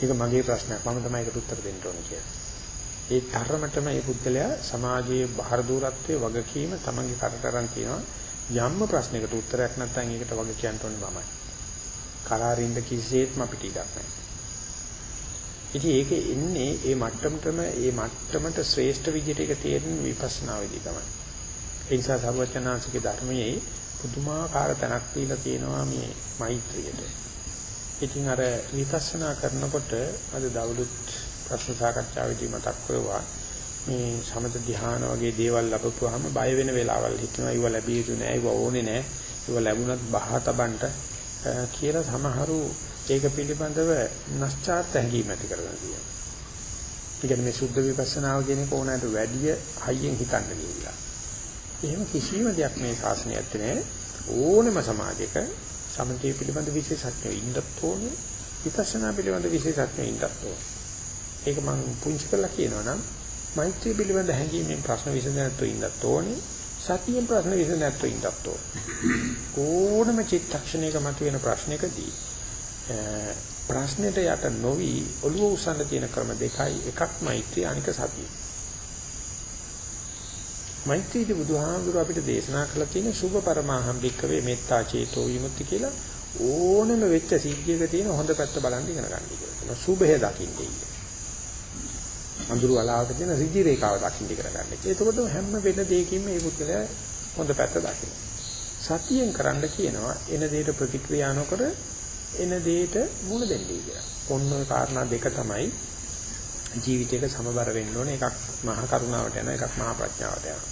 ඒක මගේ ප්‍රශ්නයක්. මම තමයි ඒකට උත්තර දෙන්න ඕනේ කියලා. ඒ තරමටම මේ පුද්ගලයා සමාජයේ බාහිර දූරත්වයේ වගකීම තමන්ගේ කරට අරන් තියෙනවා. යම්ම ප්‍රශ්නයකට උත්තරයක් නැත්නම් ඒකට වග කියන්න ඕනේ මමයි. කරාරින්ද කිසිසේත්ම අපිට ඉඩක් නැහැ. ඉතින් ඒක එන්නේ ඒ මට්ටමටම ඒ මට්ටමට ශ්‍රේෂ්ඨ විදිහට ඒක තේරෙන විපස්සනා වෙදී තමයි. ඒ නිසා සර්වචනාංශික ධර්මයේ පුදුමාකාර තැනක් දීලා තියෙනවා මේ මෛත්‍රියට. ඉතින් අර විපස්සනා කරනකොට අද දවලුත් ප්‍රශ්න සාකච්ඡාවේදී මතක් කරුවා මේ සමත ධ්‍යාන වගේ දේවල් ලැබපුවාම බය වෙන වෙලාවල් හිතනවා ඒව ලැබිය යුතු නෑ ඒව ඕනේ නෑ ඒව ලැබුණත් බහතබන්ට කියලා සමහරු ඒක පිළිබඳව නැස්චාත් හැඟීම් ඇති කරගෙන තියෙනවා. ඒ කියන්නේ මේ සුද්ධ විපස්සනාව කියන එක ඕනෑමට වැඩිය හයියෙන් හිතන්න ගිහිල්ලා. එහෙම කිසිම දෙයක් මේ ශාසනය ඇත්තේ නැහැ. ඕනෙම සමාජයක සමථය පිළිබඳ විශේෂඥයෝ ඉන්නත් ඕනේ. විපස්සනා පිළිබඳ විශේෂඥයෝ ඉන්නත් ඕනේ. ඒක මම පුංචි කරලා කියනවා නම් මෛත්‍රී පිළිබඳ හැඟීමෙන් ප්‍රශ්න විසඳන්නත් ඉන්නත් ඕනේ. සතියෙන් ප්‍රශ්න විසඳන්නත් ඉන්නත් ඕනම චිත්තක්ෂණයක මතුවෙන ප්‍රශ්නයකදී ප්‍රශ්නෙට යට නොවි ඔළුව උස්සන්න තියෙන ක්‍රම දෙකයි එකක් මෛත්‍රී අනික සතිය. මෛත්‍රීදී බුදුහාමුදුර අපිට දේශනා කළ තියෙන සුභ පරමාහම් භික්කවේ මෙත්තා චේතෝ විමුක්ති කියලා ඕනෙම වෙච්ච සිද්ධියක තියෙන හොඳ පැත්ත බලන් ඉගෙන ගන්න කියලා. සුභය දකින්නේ. අඳුරු වලාවක තියෙන ඍජු රේඛාව දකින්න ඉගෙන ගන්න. එතකොට හැම වෙන දෙයකින්ම මේ පුද්ගලයා හොඳ පැත්ත දකින්න. සතියෙන් කරන්න කියනවා එන දෙයට ප්‍රතික්‍රියා නොකර එන දෙයට මුණ දෙන්නේ කියලා. ඔන්න ඔය කාරණා දෙක තමයි ජීවිතයක සමබර වෙන්න ඕනේ. එකක් මහා කරුණාවට යනවා, එකක් මහා ප්‍රඥාවට යනවා.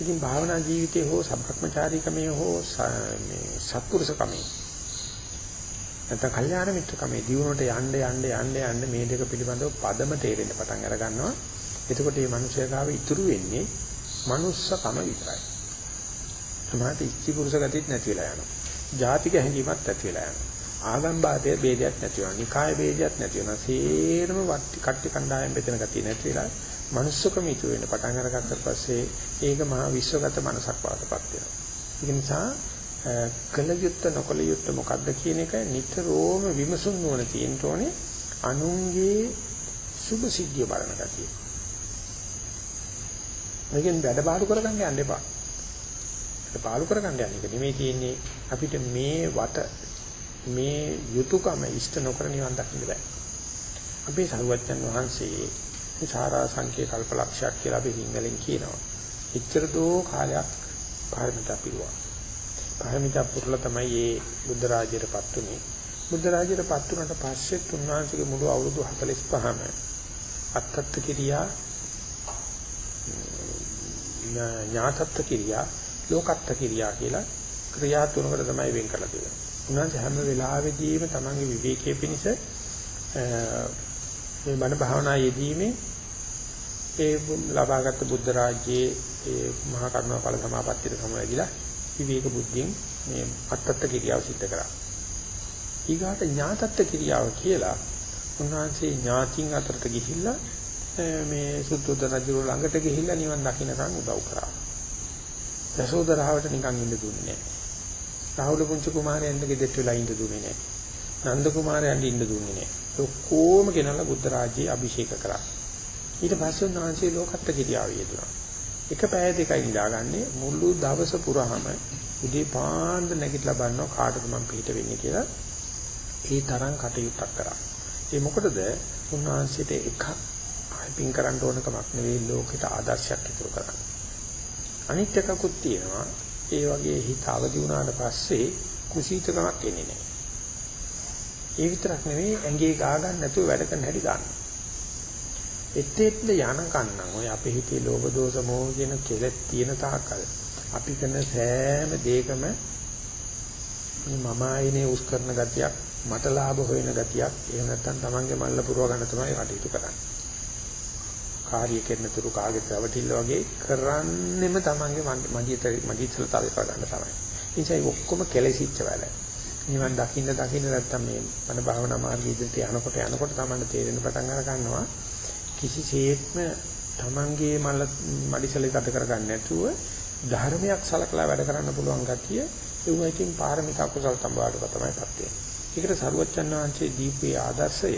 ඉතින් භාවනා ජීවිතයේ හෝ සම්ප්‍රක්‍මචාරීකමේ හෝ මේ සත්පුරුෂකමේ නැත්නම් කල්යාණ මිත්‍රකමේ දියුණුවට යන්න යන්න යන්න යන්න මේ දෙක පිළිබඳව පදම තේරෙන්න පටන් අර ගන්නවා. එතකොට මේ මිනිස්යාගාව ඉතුරු වෙන්නේ manussකම විතරයි. සමාත ඉච්ඡි පුරුෂ ගතිත් නැති වෙලා යනවා. ජාතික හැඟීමක් නැති වෙලා යනවා. ආගම් බාධය ભેදයක් නැති වෙනවා. නිකාය ભેදයක් නැති වෙනවා. සේරම කට්ටි කණ්ඩායම් බෙදෙන ගතිය නැති වෙලා manussකම ඉතුරු වෙන්න පටන් අරගත්තට පස්සේ ඒක මහා විශ්වගත මනසක් වාටපත් වෙනවා. ඒ නිසා කල යුත්ත නොකල යුත්ත මොකද්ද කියන එක නිතරම විමසුම් නොවන තියෙන්න ඕනේ අනුන්ගේ සුභ සිද්ධිය බලන ගතිය. මේකෙන් වැඩ බාරු කරගන්න යන්න එපා. වැඩ බාරු කරගන්න යන්න එක නෙමෙයි තියෙන්නේ අපිට මේ වත මේ යුතුයකම ඉෂ්ට නොකර නිවන් දකින්න බෑ. අපේ සරුවච්චන් වහන්සේ සාරා සංකේ කල්පලක්ෂයක් කියලා අපි සිංහලෙන් කියනවා. එච්චර දෝ කාලයක් පාරමිතා පිරුවා. පාරමිතා පුරලා තමයි මේ බුද්ධ රාජ්‍යයටපත් උනේ. බුද්ධ රාජ්‍යයටපත් උනට පස්සේ උන්වහන්සේගේ මුළු අවුරුදු 45ම අත්තත් කිරියා ඥාතත් කිරියා ලෝකත් කිරියා කියලා ක්‍රියා තුනකට තමයි වෙන් කරලා තියෙන්නේ. උන්වහන්සේ හැම වෙලාවෙදීම තමන්ගේ විවේකයේ පිණිස මේ මන භාවනා යෙදීමේ ඒ ලබාගත් බුද්ධ රාජ්‍යයේ ඒ මහා කරුණා ඵල සමාපත්තියට සමවැදිලා විවේක බුද්ධියෙන් මේ අත්තත්ත කිරියාව සිද්ධ කරා. ඊගාට ඥාතත්ත කිරියාව කියලා උන්වහන්සේ ඥාතින් අතරට ගිහිල්ලා මේ සුද්ධෝදන රජු ළඟට ගිහිල්ලා නිවන් දකින්නකම් උදව් කරා. යසෝදරාවට නිකන් ඉන්න දුන්නේ නැහැ. රාහුල පුංචි කුමාරයන්ට ගෙදෙට්ට වෙලා ඉන්න දුන්නේ නැහැ. නන්ද කුමාරයන්ට ඉන්න දුන්නේ නැහැ. ඔක්කොම ගෙනල්ලා බුද්ධ රාජ්‍යය අභිෂේක කරා. ඊට පස්සේ උන්වහන්සේ ලෝකත්ත කිරියාව යෙදුණා. එක පැය දෙකයි නිදාගන්නේ මුළු දවස පුරාම උදේ පාන්දර නැගිටලා බලනවා කාටද මම පිට වෙන්නේ කියලා ඒ තරම් කටයුත්තක් කරා. ඒ මොකටද උන්වහන්සේට එකක් පින් කරන්න ඕන කමක් නෙවෙයි ලෝකෙට ආදර්ශයක් ඉතුරු කරන්න. අනිත් එකකුත් තියෙනවා ඒ වගේ හිත අවදි වුණාට පස්සේ කුසීතකමක් එන්නේ නැහැ. ඒ විතරක් නෙවෙයි ඇඟේ ගා ගන්න නැතුව වැඩ කරන්න හැටි ගන්නවා. එතෙත්ල යන කන්නම් ඔය අපේ හිතේ ලෝභ දෝෂ මොහ කියන කෙලෙස් තියෙන තාකල් අපි කරන සෑම දෙයකම මම ආයනේ උස් කරන ගතියක් මට ලාභ හොයන ගතියක් එහෙම නැත්නම් Tamange මල්ල පුරව ගන්න තමයි කටයුතු කරන්නේ. කාර්ය කරන තුරු කාගේ රැවටිල්ල වගේ කරන්නෙම Tamange මඩියට මඩියතල තල ගන්න තමයි. ඉතින් ඔක්කොම කෙලෙසිච්ච වැඩ. නිවන් දකින්න දකින්න නැත්නම් මේ මන භාවනා මාර්ගය ඉදිරියට යනකොට යනකොට Tamange තේරෙන පටන් අර ගන්නවා කිසිසේත්ම තමන්ගේ මල මඩිසලේ ගත කරගන්න නැතුව ධර්මයක් සලකලා වැඩ කරන්න පුළුවන් ගතිය ඒ උයින් පාරමිතා කුසල සම්බාඩක තමයිපත් වෙන්නේ. ඒකට සරුවච්චන් වහන්සේ දීපේ ආදර්ශය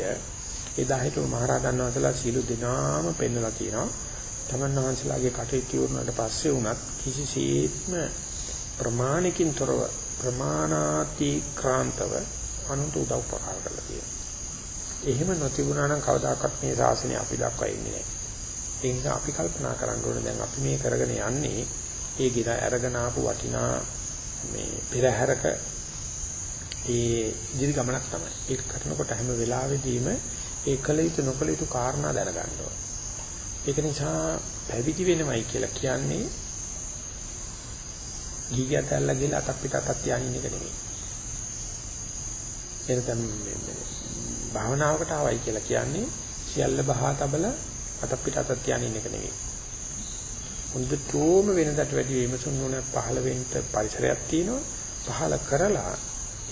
එදා හිටු මහරහතන් වහන්සේලා සීල දිනාම පෙන්වලා තියෙනවා. තමන් වහන්සේලාගේ කටයුතු වුණාට පස්සේ වුණත් කිසිසේත්ම ප්‍රමාණිකින් තොරව ප්‍රමාණාතික්‍රාන්තව අනුන්ට උදව් උපකාර කරලා තියෙනවා. එහෙම නොතිබුණා නම් කවදාකවත් මේ ශාසනය අපි දක්වා එන්නේ නැහැ. ඒ නිසා අපි කල්පනා කරන්න ඕනේ දැන් අපි මේ කරගෙන යන්නේ ඒ ගිර අරගෙන ආපු වටිනා මේ පෙරහැරක ඒ ඉදිරි ගමනක් තමයි. ඒක කරනකොට හැම වෙලාවෙදීම ඒ කල යුතු නොකල යුතු කාරණා දැනගන්න ඕනේ. ඒක නිසා පැවිදි වෙනවයි කියලා කියන්නේ ගිගතල්ලා ගිහලා අතක් පිට අතක් තියාගෙන ඉන්න එක නෙමෙයි. එතන භාවනාවකට ආවයි කියලා කියන්නේ සියල්ල බහා තබල අත පිට අත තියාගෙන ඉන්න එක නෙවෙයි. හොඳටම වෙනදට වැඩි විමසුම් නොන පහළ වෙන්න පරිසරයක් තියෙනවා. පහළ කරලා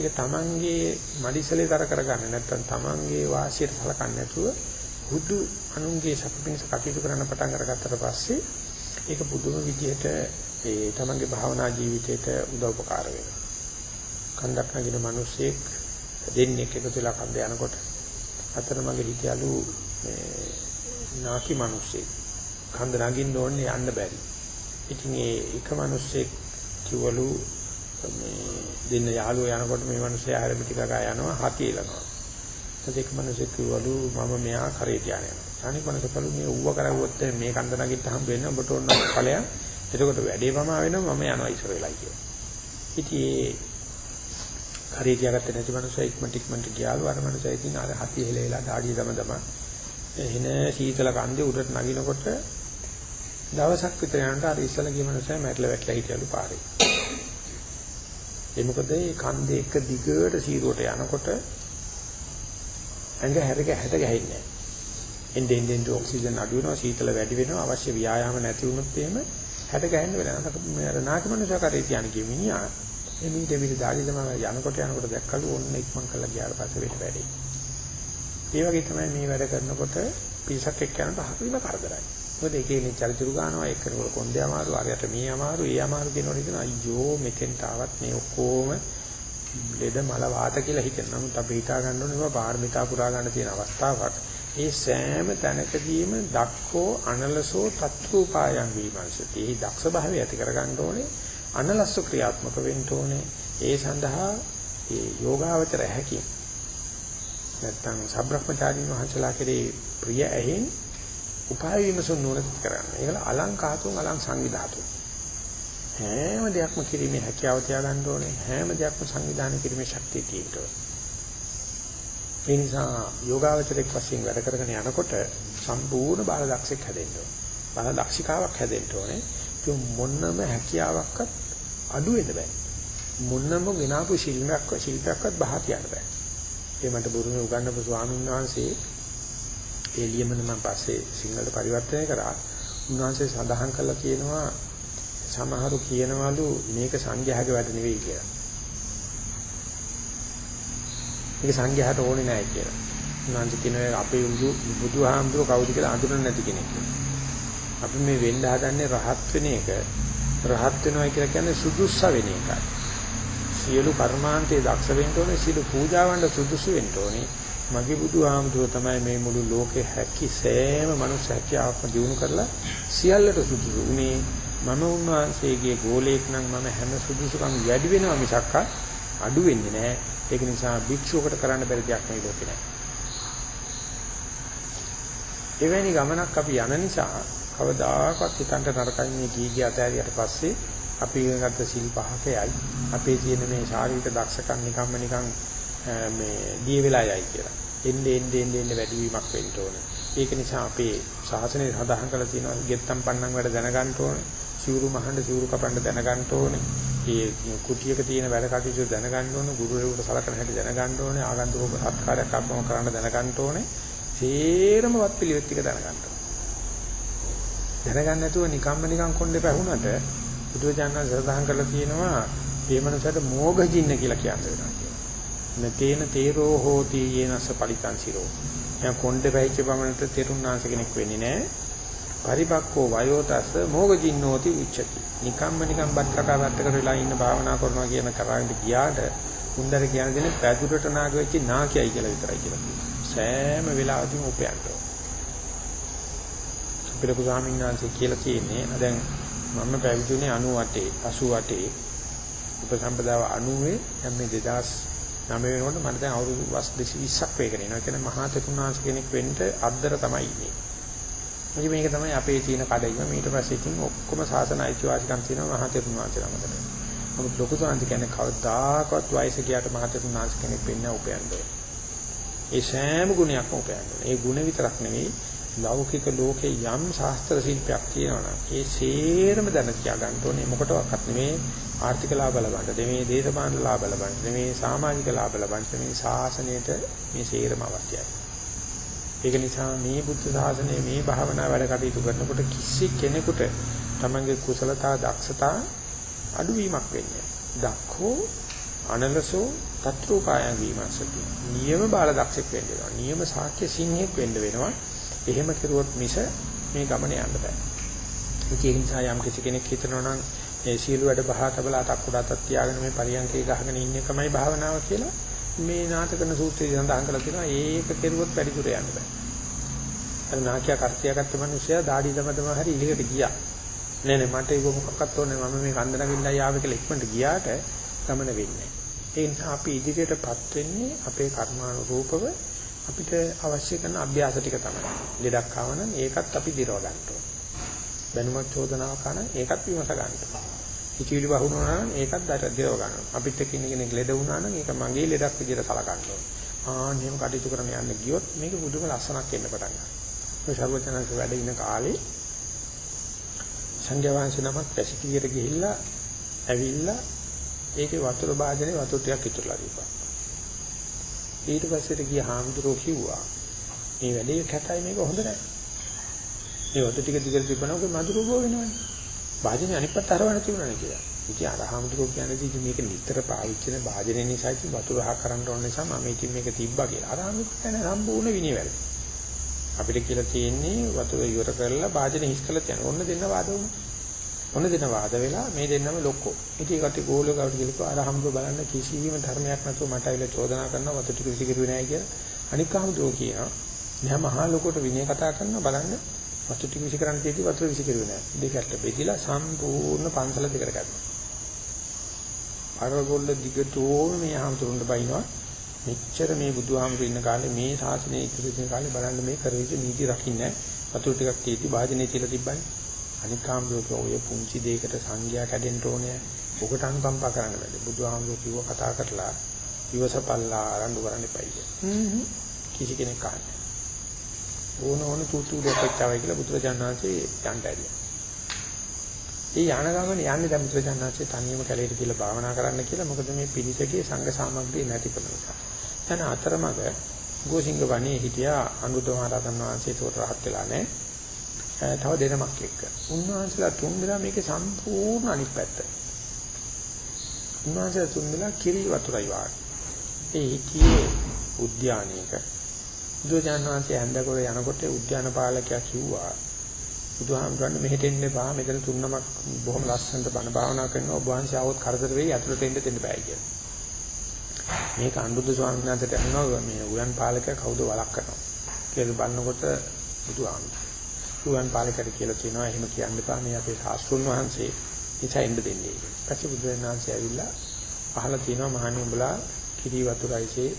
ඒක තමන්ගේ මඩිසලේ තර කරගන්න නැත්නම් තමන්ගේ වාසියට සලකන්නේ නැතුව හුදු අනුන්ගේ සපපින්ස කටයුතු කරන්න පටන් අරගත්තට පස්සේ ඒක පුදුම විදියට ඒ තමන්ගේ භාවනා ජීවිතයට උදව්පකාර වෙනවා. කන්දක් නගින මිනිස්සෙක් දෙන්නෙක් එකතු වෙලා කන්ද යනකොට අතරමඟ හිටියලු මේ නාකි මිනිස්සෙක් කන්ද නගින්න ඕනේ යන්න බැරි. ඉතින් ඒ එක මිනිස්සෙක් කිව්වලු මේ දෙන්න යාළුවෝ යනකොට මේ මිනිස්සයා හැරෙ පිටිකක යනවා හති එලනවා. ඊට එක මිනිස්සෙක් කිව්වලු මම මෙයා කරේ තියාගෙන යනවා. අනික මිනිස්සකලු මේ ඌව කරවුවොත් මේ කන්ද නගින්න හම්බ වෙන්න ඔබට ඕන ඵලයක්. එතකොට වැඩේ පමා වෙනවා මම යනවා ඉස්සර වෙලා කියලා. ඉතින් ඒ කරේ තියාගත්තේ නැති මිනිස්සු ඉක්මනට ඉක්මනට ගියාලු අර මිනිස්සු ඉතින් අර හති හෙලෙලා ඩාඩිය තම තම එන සීතල කන්දේ උඩට නගිනකොට දවසක් විතර යනකොට අර ඉස්සලා ගිය මිනිස්සු මැරලා වැටලා හිටියලු පාරේ. ඒ මොකද ඒ කන්දේ එක දිගට සීරුවට යනකොට ඇඟ හැරක හැට ගහින්නේ නැහැ. එන්නේ එන්නේ ඔක්සිජන් අඩු වෙනවා සීතල වැඩි වෙනවා අවශ්‍ය ව්‍යායාම නැති වුණොත් එහෙම හැට ගහන්න වෙලා නැත්නම් මේ අර නාටි මනුෂයා කරේ තියන්නේ කිය මිනිහා එමිට එමිට දාලි තමයි යනකොට යනකොට දැක්කලු ඕන්න ඉක්මන් කරලා ගියාට පස්සේ වෙට වැඩි. ඒ වගේ තමයි මේ වැඩ කරනකොට පිරිසක් එක්ක යනකොට හරිම කරදරයි. මොකද එකේ චරිචුරු ගන්නවා එක්කෙනෙකුට කොන්දේ අමාරු, අරයට මේ අමාරු, ඒ අමාරු කියනකොට හිතන අයියෝ මෙතෙන්ට ආවත් මේ ඔක්කොම ලෙඩ මල වාත කියලා හිතන. නමුත් අපි හිතා ගන්න ඕනේ ඒවා පාරමිතා පුරා ගන්න තියෙන අවස්ථාවක්. ඒ සෑම තැනකදීම දක්ඛෝ අනලසෝ තත්ත්වෝපායන් වීමංසති. ඒ දක්ෂ භාවය ඇති කරගන්න ඕනේ. අනලස්ස ක්‍රියාත්මක වෙන්න ඕනේ. ඒ සඳහා ඒ යෝගාවචර හැකියි. නැත්තම් සබ්‍රහ්මචාරින් වහන්සලා කෙරේ ප්‍රිය ඇහෙන් උපාය විමසුන් නුවණ කරන්න. ඒකල අලංකාතුන් අලං සංවිධාතුන්. හැම දෙයක්ම කිරීමේ හැකියාව තියාගන්න ඕනේ. හැම දෙයක්ම සංවිධානය කිරීමේ ශක්තිය තියෙන්න ඕනේ. ඒ නිසා යෝගාවචරයක් වශයෙන් වැඩ කරගෙන යනකොට සම්පූර්ණ බාල දක්ෂෙක් හැදෙන්න ඕනේ. බාල දක්ෂිකාවක් හැදෙන්න ඕනේ. ඒ මොන්නම හැකියාවක්වත් අඩු වෙන්න බෑ. මොන්නම ගෙනාපු ශිල්පයක් ශිල්පයක්වත් බහ කියන්න බෑ. ඒ මට බුරුමේ උගන්වපු ස්වාමීන් වහන්සේ ඒ ලියමන මම පස්සේ සිංහලට පරිවර්තනය කරා. උන්වහන්සේ සඳහන් කළා කියනවා සමහරු කියනවලු මේක සංඝයාගේ වැඩ නෙවෙයි කියලා. මේක සංඝයාට ඕනේ නැහැ කියලා. උන්වහන්සේ කියනවා අපේ බුදුහාමුදුරුවෝ කවුද කියලා අඳුරන්නේ නැති කෙනෙක් කියලා. අපි මේ වෙන්න හදන්නේ රහත් වෙන එක. රහත් වෙනවා කියලා කියන්නේ සුදුස්ස වෙන එකයි. සියලු කර්මාන්තයේ දක්ෂ වෙන්න ඕනේ, සියලු පූජාවන්ට සුදුසු වෙන්න ඕනේ. මගේ බුදුහාමුදුරුවෝ තමයි මේ මුළු ලෝකේ හැකි සෑම මනුස්ස හැකියාවක්ම දිනු කරලා සියල්ලට සුදුසු උනේ. මම උන්වහන්සේගේ ගෝලයක් නම් මම හැම සුදුසුකම් වැඩි වෙනවා මිසක් අඩු වෙන්නේ නැහැ. ඒක නිසා භික්ෂුවකට කරන්න බැරි දෙයක් මේ ලෝකේ නැහැ. එවැනි ගමනක් අපි යන නිසා කවදාකවත් හිතන්න නරකයි මේ ගීගිය අතහැරියට පස්සේ අපි ගත්ත සිල් පහකයයි අපේ තියෙන මේ ශාරීරික දක්ෂකම් නිකම්ම නිකන් මේ දිය වෙලා යයි කියලා. එන්නේ එන්නේ එන්නේ වැඩි වීමක් වෙන්න ඕනේ. ඒක නිසා අපේ ශාසනය සඳහන් කරලා තියෙනවා ගෙත්තම් පන්නම් වැඩ දැනගන්න ඕනේ. සිවුරු මහන්න සිවුරු කපන්න දැනගන්න ඕනේ. ඒ කුටියක තියෙන වැඩ කටයුතු දැනගන්න ඕනේ. ගුරුවරයෙකුට සලකන හැටි දැනගන්න ඕනේ. ආගන්තුක සත්කාරයක් අපම කරන්න දැනගන්න ඕනේ. සේරම වත් පිළිවෙත් ටික දැනගන්න ඕනේ. දැනගන්න නැතුව නිකම්ම නිකම් කොණ්ඩේ පැහුනට බුදුරජාණන් සදාහන් කරලා තියෙනවා මේ මනසට මෝඝ ජින්න කියලා කියන්න වෙනවා කියලා. නතේන තේරෝ හෝති යේනස පරිතං සිරෝ. එයා කොණ්ඩේ පැහිච්ච පමණට තෙරුණාංශ කෙනෙක් වෙන්නේ නැහැ. පරිපක්කෝ වයෝතස මෝඝ ජින්නෝති උච්චති. නිකම්ම නිකම් බත් කකා වැත්තකට වෙලා ඉන්න භාවනා කරනවා කියන කරාන්ට ගියාට උන්දර කියන දේ පැදුරට නාග වෙච්ච නාකියයි කියලා විතරයි කියලා කියනවා. සෑම වෙලාවකම උපයන්න පිළිකු ස්වාමීන් වහන්සේ කියලා තියෙන්නේ දැන් මම පැවිදිුනේ 98 88 උපසම්පදාව 90 දැන් මේ 2009 වෙනකොට මට දැන් අවුරුදු වස් 220ක් වේගෙන යනවා. ඒ කියන්නේ මහා තෙරුණාංශ කෙනෙක් වෙන්න අද්දර තමයි ඉන්නේ. ඉතින් මේක තමයි අපේ තියෙන කඩයිම ඊට පස්සේ ඉතින් ඔක්කොම සාසන අයිතිවාසිකම් තියෙනවා මහා තෙරුණාංශ ළමකට. නමුත් ලොකු සාන්ති කියන්නේ කවදාකවත් වයස ගියාට මහා තෙරුණාංශ කෙනෙක් වෙන්න උපයන්නේ. ඒ සෑම ගුණයක්ම උපයන්නේ. ඒ ගුණ විතරක් නෙවෙයි ලෞකික ලෝකේ යම් ශාස්ත්‍ර ශිල්පයක් තියෙනවා ඒ සේරම දැන තියා ගන්න ඕනේ මොකටවත් නෙමේ ආර්ථික ලාභ ලබන්න නෙමේ දේශපාලන ලාභ ලබන්න නෙමේ සමාජික ලාභ ලබන්න නෙමේ ශාසනයට මේ සේරම අවශ්‍යයි. ඒක නිසා මේ බුද්ධ ශාසනය මේ භාවනා වැඩ කටයුතු කරනකොට කිසි කෙනෙකුට තමන්ගේ කුසලතා දක්ෂතා අඩුවීමක් වෙන්නේ දක්ඛෝ අනලසෝ තත්‍රූපායන් වීමසති නියම බාල දක්ෂෙක් වෙන්න වෙනවා. නියම සාක්‍ය සිංහෙක් වෙන්න වෙනවා. එහෙම කෙරුවොත් මිස මේ ගමන යන්න බෑ. ඒක නිසා යම් කිසි කෙනෙක් හිතනවා නම් ඒ සීල වැඩ බහ තබලා අතක් උඩටත් තියාගෙන මේ පරියන්කේ ගහගෙන ඉන්න එකමයි භාවනාව කියලා මේ නාටකන සූත්‍රයේ සඳහන් කරලා තියෙනවා ඒක කෙරුවොත් වැඩි දුර යන්න බෑ. අර නාකියා කර්තියා ගත්ත මිනිස්සයා দাঁඩි දම දම හරි ඉලිකට ගියා. නෑ නෑ මට ඒක මොකක්වත් ඕනේ මම මේ කන්ද නගින්නයි ආවේ කියලා ඉක්මනට ගියාට ගමන වෙන්නේ. ඒ නිසා අපි ඉදිරියටපත් වෙන්නේ අපේ කර්මානුරූපව අපිට අවශ්‍ය කරන අභ්‍යාස ටික තමයි. ලෙඩක් ආව නම් ඒකත් අපි දිරව ගන්න ඕනේ. බැනුමක් චෝදනාවක් ආන ඒකත් විමස ගන්න ඕනේ. හිතවිලි වහුණා නම් ඒකත් දිරව ගන්න ඕනේ. අපිත් එක්ක ඉන්න කෙනෙක් ලෙඩ වුණා නම් ඒක මගේ ලෙඩක් විදිහට සලකන්න ඕනේ. ආ නියම කටයුතු කරන යන්න ගියොත් මේක බුදුම ලස්සනක් එන්න පටන් ගන්නවා. මේ සර්වචනංශ වැඩ ඉන කාලේ සංඝයා වහන්සේ නමක් පැසිකිලියට ගිහිල්ලා ඇවිල්ලා ඒකේ වතුර භාජනේ වතුර ටිකක් ඉතුරුලා දීපා. ඊට පස්සේ ගිය හාමුදුරුවෝ කිව්වා මේ වැඩේ කැතයි මේක හොඳ නැහැ. මේ වතුර ටික දිගට තිබ්බනම් ඔක මధుර බෝ වෙනවනේ. භාජනේ අනිත් පැත්ත හරවන්න තිබුණානේ කියලා. ඉතින් අර හාමුදුරුවෝ කියන්නේ ඉතින් මේක නිතර පාවිච්චි කරන භාජනේ නිසා ඉතින් වතුර හා කරන්න ඕන නිසා මම ඉතින් මේක තිබ්බා කියලා. අර හාමුදුරුවෝ කියන්නේ සම්පූර්ණ විනය වැඩ. අපිට කියලා තියෙන්නේ වතුර ඉවර කරලා භාජනේ හිස් කරලා තියන. ඔන්න දෙන්න වාද වුණා. ඔන්න දෙන වාද වෙලා මේ දෙන්නම ලොක්කෝ. ඉතින් ඒකට ගෝලිය කවට ගිහලා අර හම්බුව බලන්න කිසිම ධර්මයක් නැතුව මට ඇවිල්ලා චෝදනා කරනවා වතු ටික විසිකිරුවේ නැහැ කියලා. අනික් හම්බුව කියනවා. මෙහා මහා ලොකෝට විනය කතා කරනවා බලන්න වතු ටික විසිකරන්න තියෙදි වතුර විසිකිරුවේ නැහැ. දෙකට බෙදිලා සම්පූර්ණ පන්සල දෙකට ගන්නවා. අරගොල්ල දිගටම මේ හම්තුරුන්ට බයිනවා. මෙච්චර මේ බුදුහාමුදුරු ඉන්න කාලේ මේ ශාසනය ඉතුරු ඉන්න කාලේ බලන්න මේ කරවිච්ච නීති රකින්නේ වතුර ටිකක් තියෙදි වාජනේ තියලා තිබ්බනේ. අනිකාම්බෝක ඔය පුංචි දෙයකට සංඥා කැඩෙන්න ඕනේ. ඔකට අනුකම්පා කරන්න බෑ. බුදුහාමුදුරු කිව්ව කතා කරලා ඉවසපල්ලා ආරම්භ කරන්න එපයි. කිසි කෙනෙක් අහන්නේ. ඕන ඕන තුතු දෙපච්චාවයි කියලා බුදුරජාණන් වහන්සේ යන්න ඇරියා. ඒ යන ගමන යන්නේ දැන් බුදුරජාණන් වහන්සේ තනියම කැලේට කියලා භාවනා කරන්න කියලා මොකද මේ පිළිසකේ සංඝ සාමග්‍රිය නැතිකම නිසා. යන අතරමඟ ගෝසිංග වනේ හිටියා අනුරුද්ධ මහ රහතන් වහන්සේ ඒකට රහත් වෙලා නැහැ. තව දෙනමක් එක්ක. උන්වහන්සේලා තුන් දෙනා මේකේ සම්පූර්ණ අනිත් පැත්ත. උන්වහන්සේලා තුන් දෙනා කිරි වතුරයි වාගේ. ඒ හිටියේ උද්‍යානයක. බුදුජානක වහන්සේ ඇඳකොර යනකොට උද්‍යාන පාලකයා කිව්වා බුදුහාමුදුරන් මෙහෙට එන්න එපා. මෙතන තුන්නමක් බොහොම ලස්සනට බණ භාවනා කරනවා. ඔබ වහන්සේ આવොත් කරදර වෙයි. අතුලට එන්න දෙන්න බෑ කියලා. මේක අනුරුද්ධ ස්වාමීන් වහන්සේට අහනවා මේ උයන් පාලකයා කවුද වළක් කරනවා කියලා බලනකොට බුදුහාමුදුරන් සුවන් පාලකට කියලා කියනවා එහෙම කියන්න එපා. මේ අපේ ශාස්ත්‍රුන් වහන්සේ ඉතින් එන්න දෙන්නේ. පස්සේ බුදුරජාණන් වහන්සේ ඇවිල්ලා අහලා තියෙනවා මහණනි උඹලා කිරි වතුරයිසේ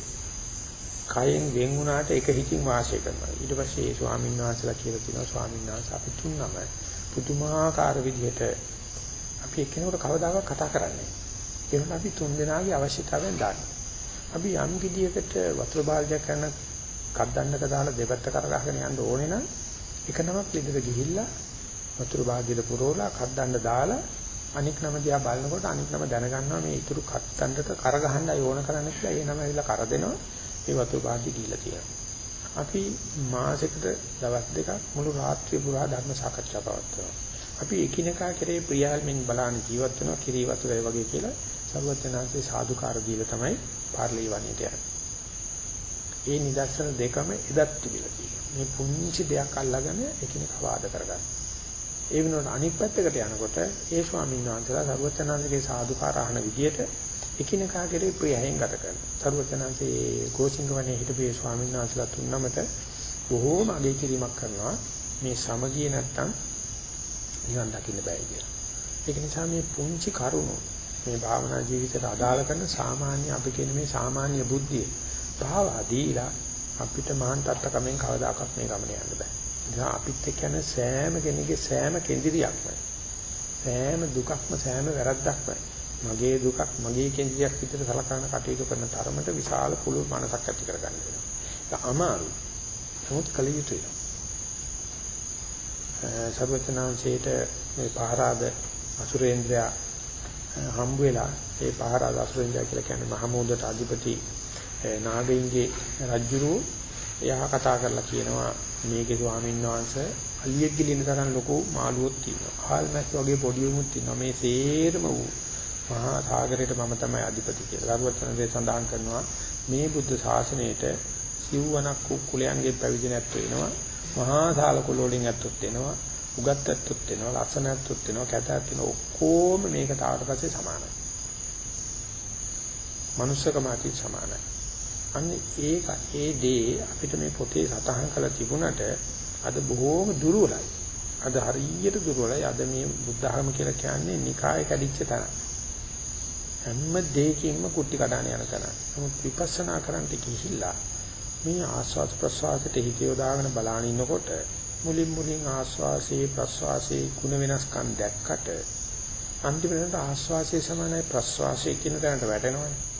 කයෙන් වෙන් වුණාට එක හිතින් වාසය කරනවා. ඊට පස්සේ ඒ ස්වාමීන් වහන්සේලා කියලා තියෙනවා ස්වාමීන් වහන්සේ අපි තුන්නම පුදුමාකාර විදිහට අපි එක්කෙනෙකුට කවදාකවත් කතා කරන්නේ. ඒ වුණා අපි තුන් දෙනාගේ අවශ්‍යතාවයෙන් දානවා. අපි යම් කිදියකට වතුර බාල්දියක් කරන කද්දන්නක දාලා දෙපැත්ත කරගහගෙන යන්න ඕනේ නම් එක නමක් ලිඳට ගිහිල්ලා වතුර භාග්‍යයට පුරවලා කද්දන්න දාලා අනික් නම දිහා බලනකොට අනික් නම දැනගන්නවා මේ ඊටු කත්තන්ට කර ගහන්නයි ඕන කරන්නේ කියලා ඒ නම ඇවිල්ලා කර දෙනවා ඒ වතුර භාග්‍ය දීලා තියෙනවා. අපි මාසෙකට දවස් දෙකක් මුළු රාත්‍රිය පුරා ධර්ම සාකච්ඡා පවත්වනවා. අපි එකිනෙකා කෙරේ ප්‍රියල්මින් බලන ජීවත් වෙනවා කිරි වතුරයි වගේ කියලා සර්වඥාන්සේ සාදුකාර දීලා තමයි පාර්ලී වණේට යන්නේ. ඒ නිදර්ශන දෙකම එදත් තිබිලා තියෙනවා. මේ පුංචි දෙයක් අල්ලගෙන එකිනෙක වාද කරගන්න. ඒ වෙනුවට අනිත් පැත්තකට යනකොට ඒ ස්වාමීන් වහන්සේලා සර්වචනන්දගේ සාදුකාර අහන විදියට එකිනෙකා කෙරේ ප්‍රියයෙන් ගත කරනවා. සර්වචනන්සේ ගෝසිංගවනේ හිටපු ඒ ස්වාමීන් වහන්සේලා තුන්නමත බොහෝම අගය කිරීමක් කරනවා. මේ සමගිය නැත්තම් නිවන් දකින්න බෑ කියලා. ඒක නිසා මේ පුංචි කරුණු මේ භාවනා ජීවිතයට අදාළ කරන සාමාන්‍ය අපි කියන මේ සාමාන්‍ය බුද්ධිය භාවා දීලා අපිට මහාන් තත්ත්වකමෙන් කවදාකවත් මේ ගමන යන්න බෑ. නිසා අපිත් එක්ක යන සෑම කෙනෙකුගේ සෑම කෙඳිරියක්ම සෑම දුකක්ම සෑම වැරද්දක්ම මගේ දුකක් මගේ කෙඳිරියක් විතර සලකන කටයුතු කරන තරමට විශාල පුළුල් මනසක් ඇති කරගන්න වෙනවා. ඒක අමාරුයි. නමුත් කල යුතුයි. සර්වචනාංශයේට මේ පහරාද අසුරේන්ද්‍රයා හම්බ වෙලා ඒ පහරාද අසුරේන්ද්‍රයා කියලා කියන්නේ මහමෝදට අධිපති නාගයින්ගේ රජුරු එයා කතා කරලා කියනවා මේකේ ස්වාමීන් වහන්සේ අලියෙක් ගිලින තරම් ලොකු මාළුවක් තියෙනවා. ආල්මැස් වගේ පොඩි උමුත් තියෙනවා. මේ සේරම වූ මහා සාගරයට මම තමයි අධිපති කියලා. දරුවචනසේ සඳහන් කරනවා මේ බුද්ධ ශාසනයේට සිව්වනක් කුලයන්ගේ පැවිදි නැත්තු වෙනවා. මහා සාල කුල වලින් ඇත්තොත් එනවා. උගත්තත්තුත් වෙනවා, ලස්සනත්තුත් වෙනවා, කැතත් වෙනවා ඔක්කොම මේකට ආවට පස්සේ සමානයි. මනුස්සකම අති සමානයි. අන්න ඒක ඒ දේ අපිට මේ පොතේ සතහන් කරලා තිබුණට අද බොහෝම දුර්වලයි. අද හරියට දුර්වලයි. අද මේ බුද්ධ ධර්ම කියලා කියන්නේ නිකාය කැඩිච්ච තරම්. හැම දෙයකින්ම කුටි කඩාන යන තරම්. නමුත් විපස්සනා කරන්ට ගිහිල්ලා මේ ආස්වාද ප්‍රසවාසයට හිත යොදාගෙන බලාගෙන ඉන්නකොට මුලින් මුලින් ආස්වාසේ ප්‍රසවාසේ ಗುಣ වෙනස්කම් දැක්කට අන්තිමට ආස්වාසේ සමානයි ප්‍රසවාසයේ කියන තැනට වැටෙනවනේ.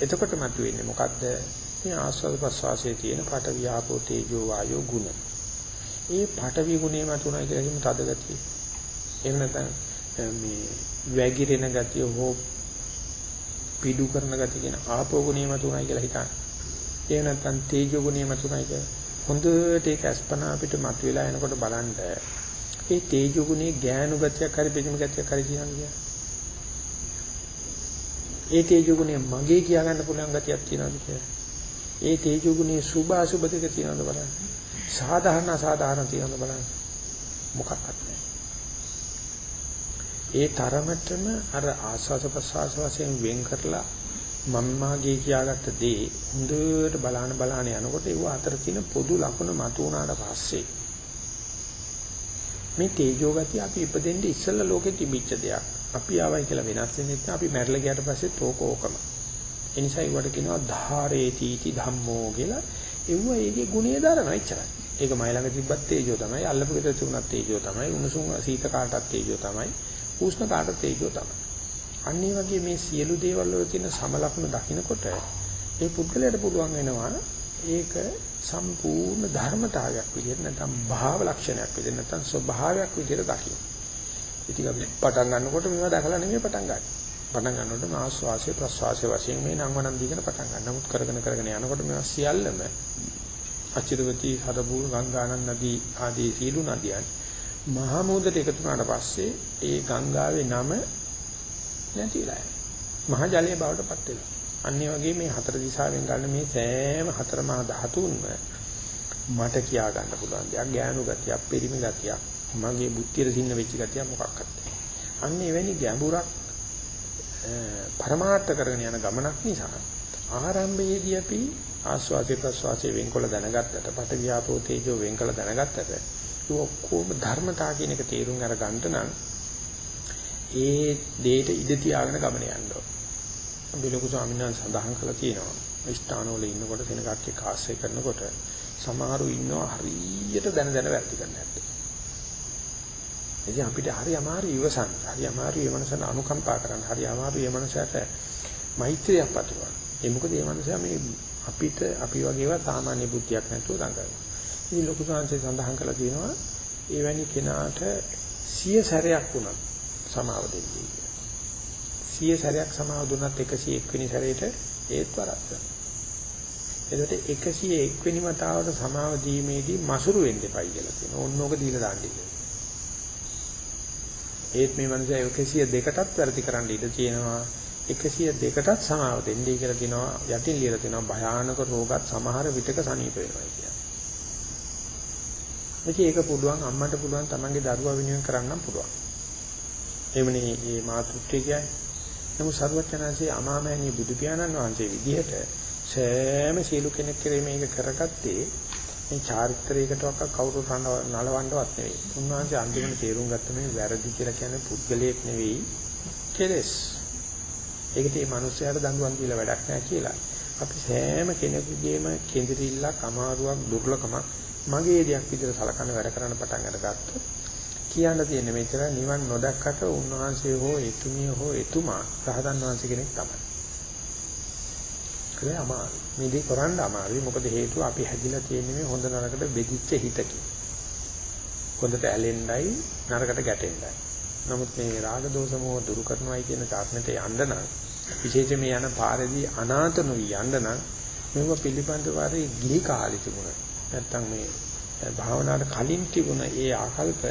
එතකොට මතුවෙන්නේ මොකද්ද? මේ ආස්වාද ප්‍රසවාසයේ තියෙන පට වියාපෝ තේජෝ වායෝ ගුණ. ඒ පටවි ගුණේ මතුණා කියලා හිමු තද ගතිය. එහෙම නැත්නම් මේ වැగిරෙන ගතිය හෝ පිඩු කරන ගතිය කියන ආපෝ ගුණේ මතුණා කියලා හිතන්න. එහෙම නැත්නම් තේජෝ ගුණේ මතුණා කියලා හොඳට ඒක අස්පනා අපිට මතුවලා එනකොට බලන්න ඒ තේජෝ ගුණේ ගෑනු ගතියක් හරි පිළිම ගතියක් හරි කියනවා ඒ තේජෝ ගුණය මගේ කියා ගන්න පුළුවන් ගතියක් තියෙනවද කියලා. ඒ තේජෝ ගුණයේ සුභ අසුභ දෙක තියෙනවද බලන්න. සාධාරණ අසාධාරණ තියෙනවද බලන්න. මොකක්වත් නැහැ. ඒ තරමටම අර ආස්වාස ප්‍රසවාස වශයෙන් වෙන් කරලා මම්මාගේ කියාගත්ත දේ හොඳට බලාන බලාන යනකොට ඒව අතර තියෙන පොදු ලක්ෂණ මතු වුණාට පස්සේ මේ තේජෝ ගතිය අපි ඉපදෙන්න ඉස්සෙල්ලා ලෝකෙ තිබිච්ච දෙයක්. අපි ආවයි කියලා වෙනස් වෙන්නේ නැත්නම් අපි මැරලා ගියාට පස්සෙත් ඕක ඕකම. ඒ නිසා ඒවට කියනවා ධාරේතිති ධම්මෝ කියලා. ඒව ඒකේ ගුණය දරනවා එච්චරයි. ඒක මයි ළඟ තිබ්බත් තේජෝ තමයි, අල්ලපු ගෙදර තිබුණත් තේජෝ තමයි, උණුසුම් සීත කාටත් තේජෝ තමයි, උෂ්ණ කාටත් තේජෝ තමයි. අන්න ඒ වගේ මේ සියලු දේවල් වල තියෙන සමලක්ෂණ දකිනකොට ඒ පුද්ගලයාට පුළුවන් වෙනවා ඒක සම්පූර්ණ ධර්මතාවයක් විදිහට නැත්නම් භාව ලක්ෂණයක් විදිහට නැත්නම් ස්වභාවයක් විදිහට දකින්න. ඉතින් අපි පටන් ගන්නකොට මේවා දැකලා නෙමෙයි පටන් ගන්න. පටන් ගන්නකොට ආස්වාසේ ප්‍රස්වාසේ වශයෙන් මේ නම් වනම් දීගෙන පටන් ගන්න. නමුත් කරගෙන කරගෙන යනකොට මේවා සියල්ලම අචිරවති හරබූ ගංගානන් නදී ආදී සීළු නදියන් මහා මුහුදට එකතු වුණාට පස්සේ ඒ ගංගාවේ නම නැතිලා මහා ජලයේ බවට පත් වෙනවා. අනිත් වගේ මේ හතර දිශාවෙන් ගන්න මේ සෑම හතර මහා ධාතුන්ම මට කියා ගන්න පුළුවන් දෙයක් ඥානු ගතියක්, පරිමි ගතියක්, මගේ බුද්ධියට සින්න වෙච්ච ගතිය මොකක්වත් අන්න එවැනි ගැඹුරක් පරමාර්ථ කරගෙන යන ගමනක් නිසා ආරම්භයේදී අපි ආස්වාසේ ප්‍රස්වාසේ වෙන්කොල දැනගත්තට පට වියාපෝ තේජෝ වෙන්කල දැනගත්තට ඒ ඔක්කොම ධර්මතා කියන එක තේරුම් අරගන්න නම් ඒ දෙයට ඉඳ තියාගෙන ගමන යන්න ඕන. අපි ලොකු ස්වාමීන් වහන්සේ සඳහන් කළා තියෙනවා. ස්ථානවල ඉන්නකොට සෙනගක් එක්ක ආශ්‍රය කරනකොට සමහරු ඉන්නවා හරියට දැන දැන වැරදි කරන්න ඇත්තේ. ඉතින් අපිට හරි අමාරු ඉවසන්න. හරි අමාරු මේ මනසට අනුකම්පා කරන්න. හරි අමාරු මේ මනසට මෛත්‍රියක් පතුරවන්න. ඒ මොකද මේ මනස මේ අපිට අපි වගේව සාමාන්‍ය බුද්ධියක් නැතුව දඟලනවා. ඉතින් ලොකු සංහසේ සඳහන් කළා තියෙනවා එවැනි කෙනාට සිය සැරයක් වුණා සමාව දෙන්නේ. සිය සැරයක් සමාව දුන්නත් 101 වෙනි සැරේට ඒත් වරද්ද. එතකොට 101 වෙනි වතාවට සමාව දීමේදී මසුරු වෙන්න එපයි කියලා කියනවා. ඕනෝක දීලා දාන්න කියලා. ඒත් මේ මනුස්සයා 102කටත් වැරදි කරන්න ඉඩ තියෙනවා. 102කටත් සමාව දෙන්නයි කියලා කියනවා. යටින් ලියලා තියෙනවා භයානක රෝගات සමහර විටක සනීප වෙනවා කියලා. ඒක පුළුවන් අම්මට පුළුවන් තමන්ගේ දරුවා වෙනුවෙන් කරන්නම් පුළුවන්. එමුනේ මේ මාතෘත්වය කියන්නේ. නමුත් සර්වඥාන්සේ අමාමෑණී බුදු පියාණන් වහන්සේ විදිහට සෑම සියලු කෙනෙක් කෙරේ මේක කරගත්තේ මේ චාරිත්‍රයකටවත් කවුරු නලවන්නවත් නෙවෙයි. උන්වහන්සේ අන්තිමට තේරුම් ගත්ත මේ වැරදි කියලා කියන්නේ පුද්ගලයෙක් නෙවෙයි කෙලස්. ඒකට මේ මිනිස්යාට දඬුවම් දීලා වැඩක් නැහැ කියලා. අපි සෑම කෙනෙකුගේම කෙඳිරිල්ලක් අමාරුවක් දුර්ලකමක් මගේ දෙයක් විදිහට සලකන වැඩ කරන්න පටන් අරගත්තොත් කියන්න තියෙන්නේ මෙතන නිවන් නොදැක්කට උන්වහන්සේ හෝ එතුමිය හෝ එතුමා රහතන් වහන්සේ කෙනෙක් තමයි. ඒක අමාරු. මේ දේ කරන්න අමාරුයි. මොකද හේතුව අපි හැදිලා තියෙන්නේ මේ හොඳ නරකට බෙදිච්ච හිතකින්. හොඳට ඇලෙන්නයි නරකට ගැටෙන්නයි. නමුත් මේ රාග දෝෂ මොහ දුරු කරනවායි කියන තාක්ෂණයට යන්න නම් විශේෂයෙන් මේ යන පාරේදී අනාත නොවි යන්න නම් මේව පිළිබඳව ආරේ ගිහි කාලේ තිබුණා. නැත්තම් මේ භාවනාවට කලින් තිබුණ ඒ ආකල්ප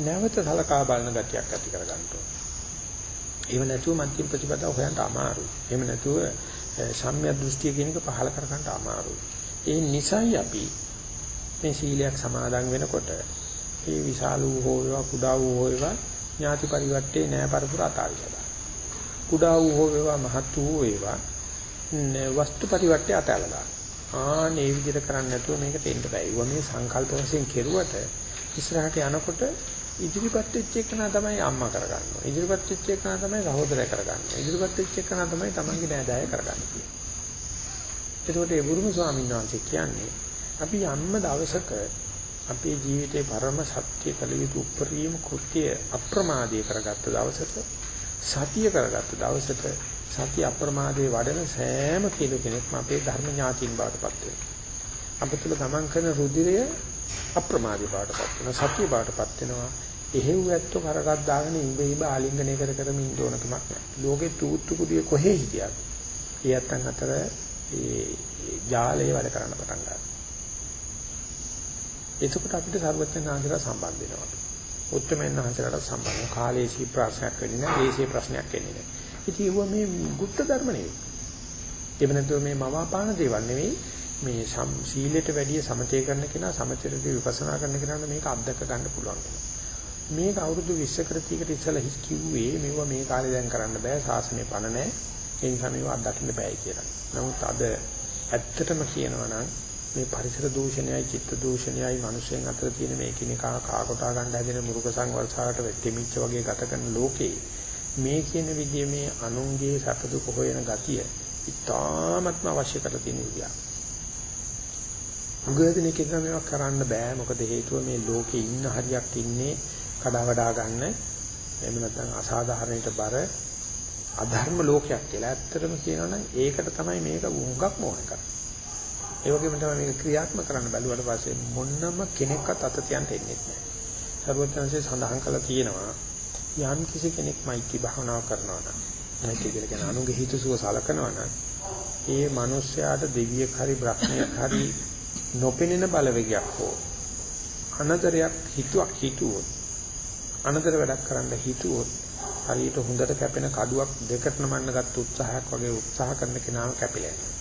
නැවත සලකා බලන ගතියක් ඇති කර ගන්න ඕනේ. එහෙම නැතුව මධ්‍යම ප්‍රතිපදාව හොයන්න අමාරුයි. එහෙම නැතුව සම්‍යක් දෘෂ්ටිය කියන එක පහල කර ගන්න අමාරුයි. ඒ නිසයි අපි මේ සීලයක් සමාදන් වෙනකොට ඒ විශාල වූ හෝ වේවා කුඩා වූ හෝ වේවා ඥාති පරිවර්තේ නෑ පරපුර අතාරිනවා. කුඩා වූ හෝ වේවා මහත් වූ වේවා වස්තු පරිවර්තේ අතහැරලා ආනේ විදිහට කරන්නේ නැතුව මේක තෙන්න බෑ. ඒවා මේ සංකල්ප වශයෙන් කෙරුවට ඉස්සරහට යනකොට ඉදිරිපත් වෙච්ච එකන තමයි අම්මා කරගන්නවා. ඉදිරිපත් වෙච්ච එකන තමයි සහෝදරය කරගන්නවා. ඉදිරිපත් වෙච්ච එකන තමයි තමන්ගේ නෑදෑය කරගන්නේ. ඒකට ඒ බුදුම ස්වාමීන් වහන්සේ කියන්නේ අපි යම්ම දවසක අපේ ජීවිතේ පරම සත්‍ය කළ යුතු උපරිම කෘත්‍ය අප්‍රමාදයේ කරගත්ත දවසක සතිය කරගත්ත දවසක සතිය අප්‍රමාදයේ වඩන සෑම කෙනෙක්ම අපේ ධර්ම ඥාතින් බවටපත් වෙනවා. අපතුල ගමන් කරන රුධිරය අප්‍රමාදී බවටපත් වෙනවා සතිය බවටපත් වෙනවා. එහෙව් ඇත්තෝ කරකට දාගෙන ඉඹ ඉඹ ආලිංගනය කර කර ඉන්න ඕනකමක් නැහැ. ලෝකේ තූත්තු කුඩිය කොහේ හිටියත් ඒ අතන් අතර ඒ ජාලය වැඩ කරන්න පටන් ගන්නවා. එතකොට අපිට ਸਰවඥාන්සලා සම්බන්ධ වෙනවා. උත්තරමෙන් ආන්සලට සම්බන්ධ කාලයේ සී ප්‍රශ්නයක් වෙන්නේ නැහැ දේශේ ප්‍රශ්නයක් වෙන්නේ නැහැ. ඉතින් මේ ගුප්ත ධර්ම නෙවෙයි. එහෙම නැත්නම් මේ මවාපාන දේවල් නෙවෙයි. මේ සීලයට වැඩිය සමතේ කරන කෙනා සමතේට විපස්සනා කරන කෙනාට මේක අත්දක ගන්න පුළුවන් වෙනවා. මේක අවුරුදු 20 කට ඉස්සලා හිස් කිව්වේ මේවා මේ කාලේ දැන් කරන්න බෑ ශාසනය පණ නැහැ. ඒ නිසා මේවා අත්දකින්න බෑ කියලා. නමුත් අද ඇත්තටම කියනවා නම් මේ පරිසර දූෂණයයි චිත්ත දූෂණයයි මිනිස්යන් අතර තියෙන මේ කිනිකා කාකොටා ගන්න හැදෙන මුරුක සංවර්ෂාවට වෙත්ෙමිච්ච වගේ ගත කරන ලෝකේ මේ කියන විදිය මේ අනුන්ගේ සැප දුක හොයන ගතිය ඉතාමත්ම අවශ්‍ය කරලා තියෙන විදියක්. උගදෙනෙක් එක මේවා කරන්න බෑ මොකද හේතුව මේ ලෝකේ ඉන්න හරියක් ඉන්නේ කඩා වඩා ගන්න එහෙම නැත්නම් අසාධාරණයට බර අධර්ම ලෝකයක් කියලා. ඇත්තටම කියනවා නම් ඒකට තමයි මේක උඟක් මොහොන කරන්නේ. ඒ වගේම තමයි මේක ක්‍රියාත්මක කරන්න බැලුවට පස්සේ මොන්නම කෙනෙක්වත් අත තියන්න එන්නේ නැහැ. සර්වඥාන්සේ සඳහන් කළා තියෙනවා යම් කිසි කෙනෙක් මෛත්‍රී භාවනාව කරනවා නම් මෛත්‍රී කියලා කියන අනුගේ හිතසුව සලකනවා නම් ඒ මිනිස්යාට දෙවියෙක් හරි බ්‍රහ්මයෙක් හරි නොපෙනෙන බලවේගයක් හෝ අනතරයක් හිතුවක් හිතුවොත් අනතර වැඩක් කරන්න හිතුවොත් හරියට හොඳට කැපෙන කඩුවක් දෙකට නමන්න ගත්ත උත්සාහයක් වගේ උත්සාහ කරන කෙනාම කැපිලා යනවා.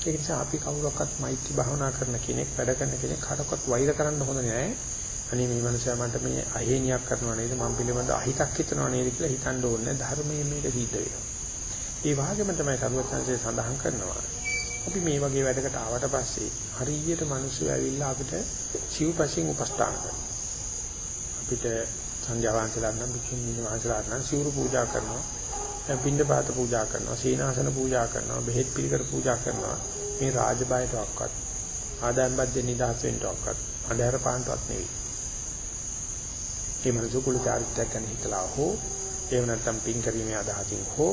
ඒ නිසා අපි කවුරක්වත් මෛත්‍රී භාවනා කරන කෙනෙක් වැඩ කරන කෙනෙක් කාටවත් වෛර කරන්න හොඳ නෑ. අනේ මේ මනුස්සයා මට මේ අහේනියක් කරනවා නේද මම පිළිබඳ අහිතක් හිතනවා නේද කියලා හිතන්න ඕනේ ධර්මයේ මේක සිද්ධ වෙනවා. ඒ වගේම තමයි සරුවත්සංශය සඳහන් කරනවා. අපි මේ වගේ වැඩකට ආවට පස්සේ හරියට මිනිස්සු ඇවිල්ලා අපිට සිව්පසින් උපස්ථාන කරනවා. අපිට සංඝයා වහන්සේලා නම් බිකින් වහන්සේලා නම් සිවුරු පූජා කරනවා. පින්ඩ පාත පූජා කරනවා, සීනාසන පූජා කරනවා, බෙහෙත් පිළිකර පූජා කරනවා. මේ රාජබායට ඔක්කත් ආදායම් බද්දේ නිදහස් වෙන්න ඔක්කත් අඳුර පාන්ටවත් නෙවෙයි. මේ මනස කුල චාරිත්‍රයක් ගැන හිතලා හෝ එහෙම නැත්නම් පින් කිරීමේ අදහසින් හෝ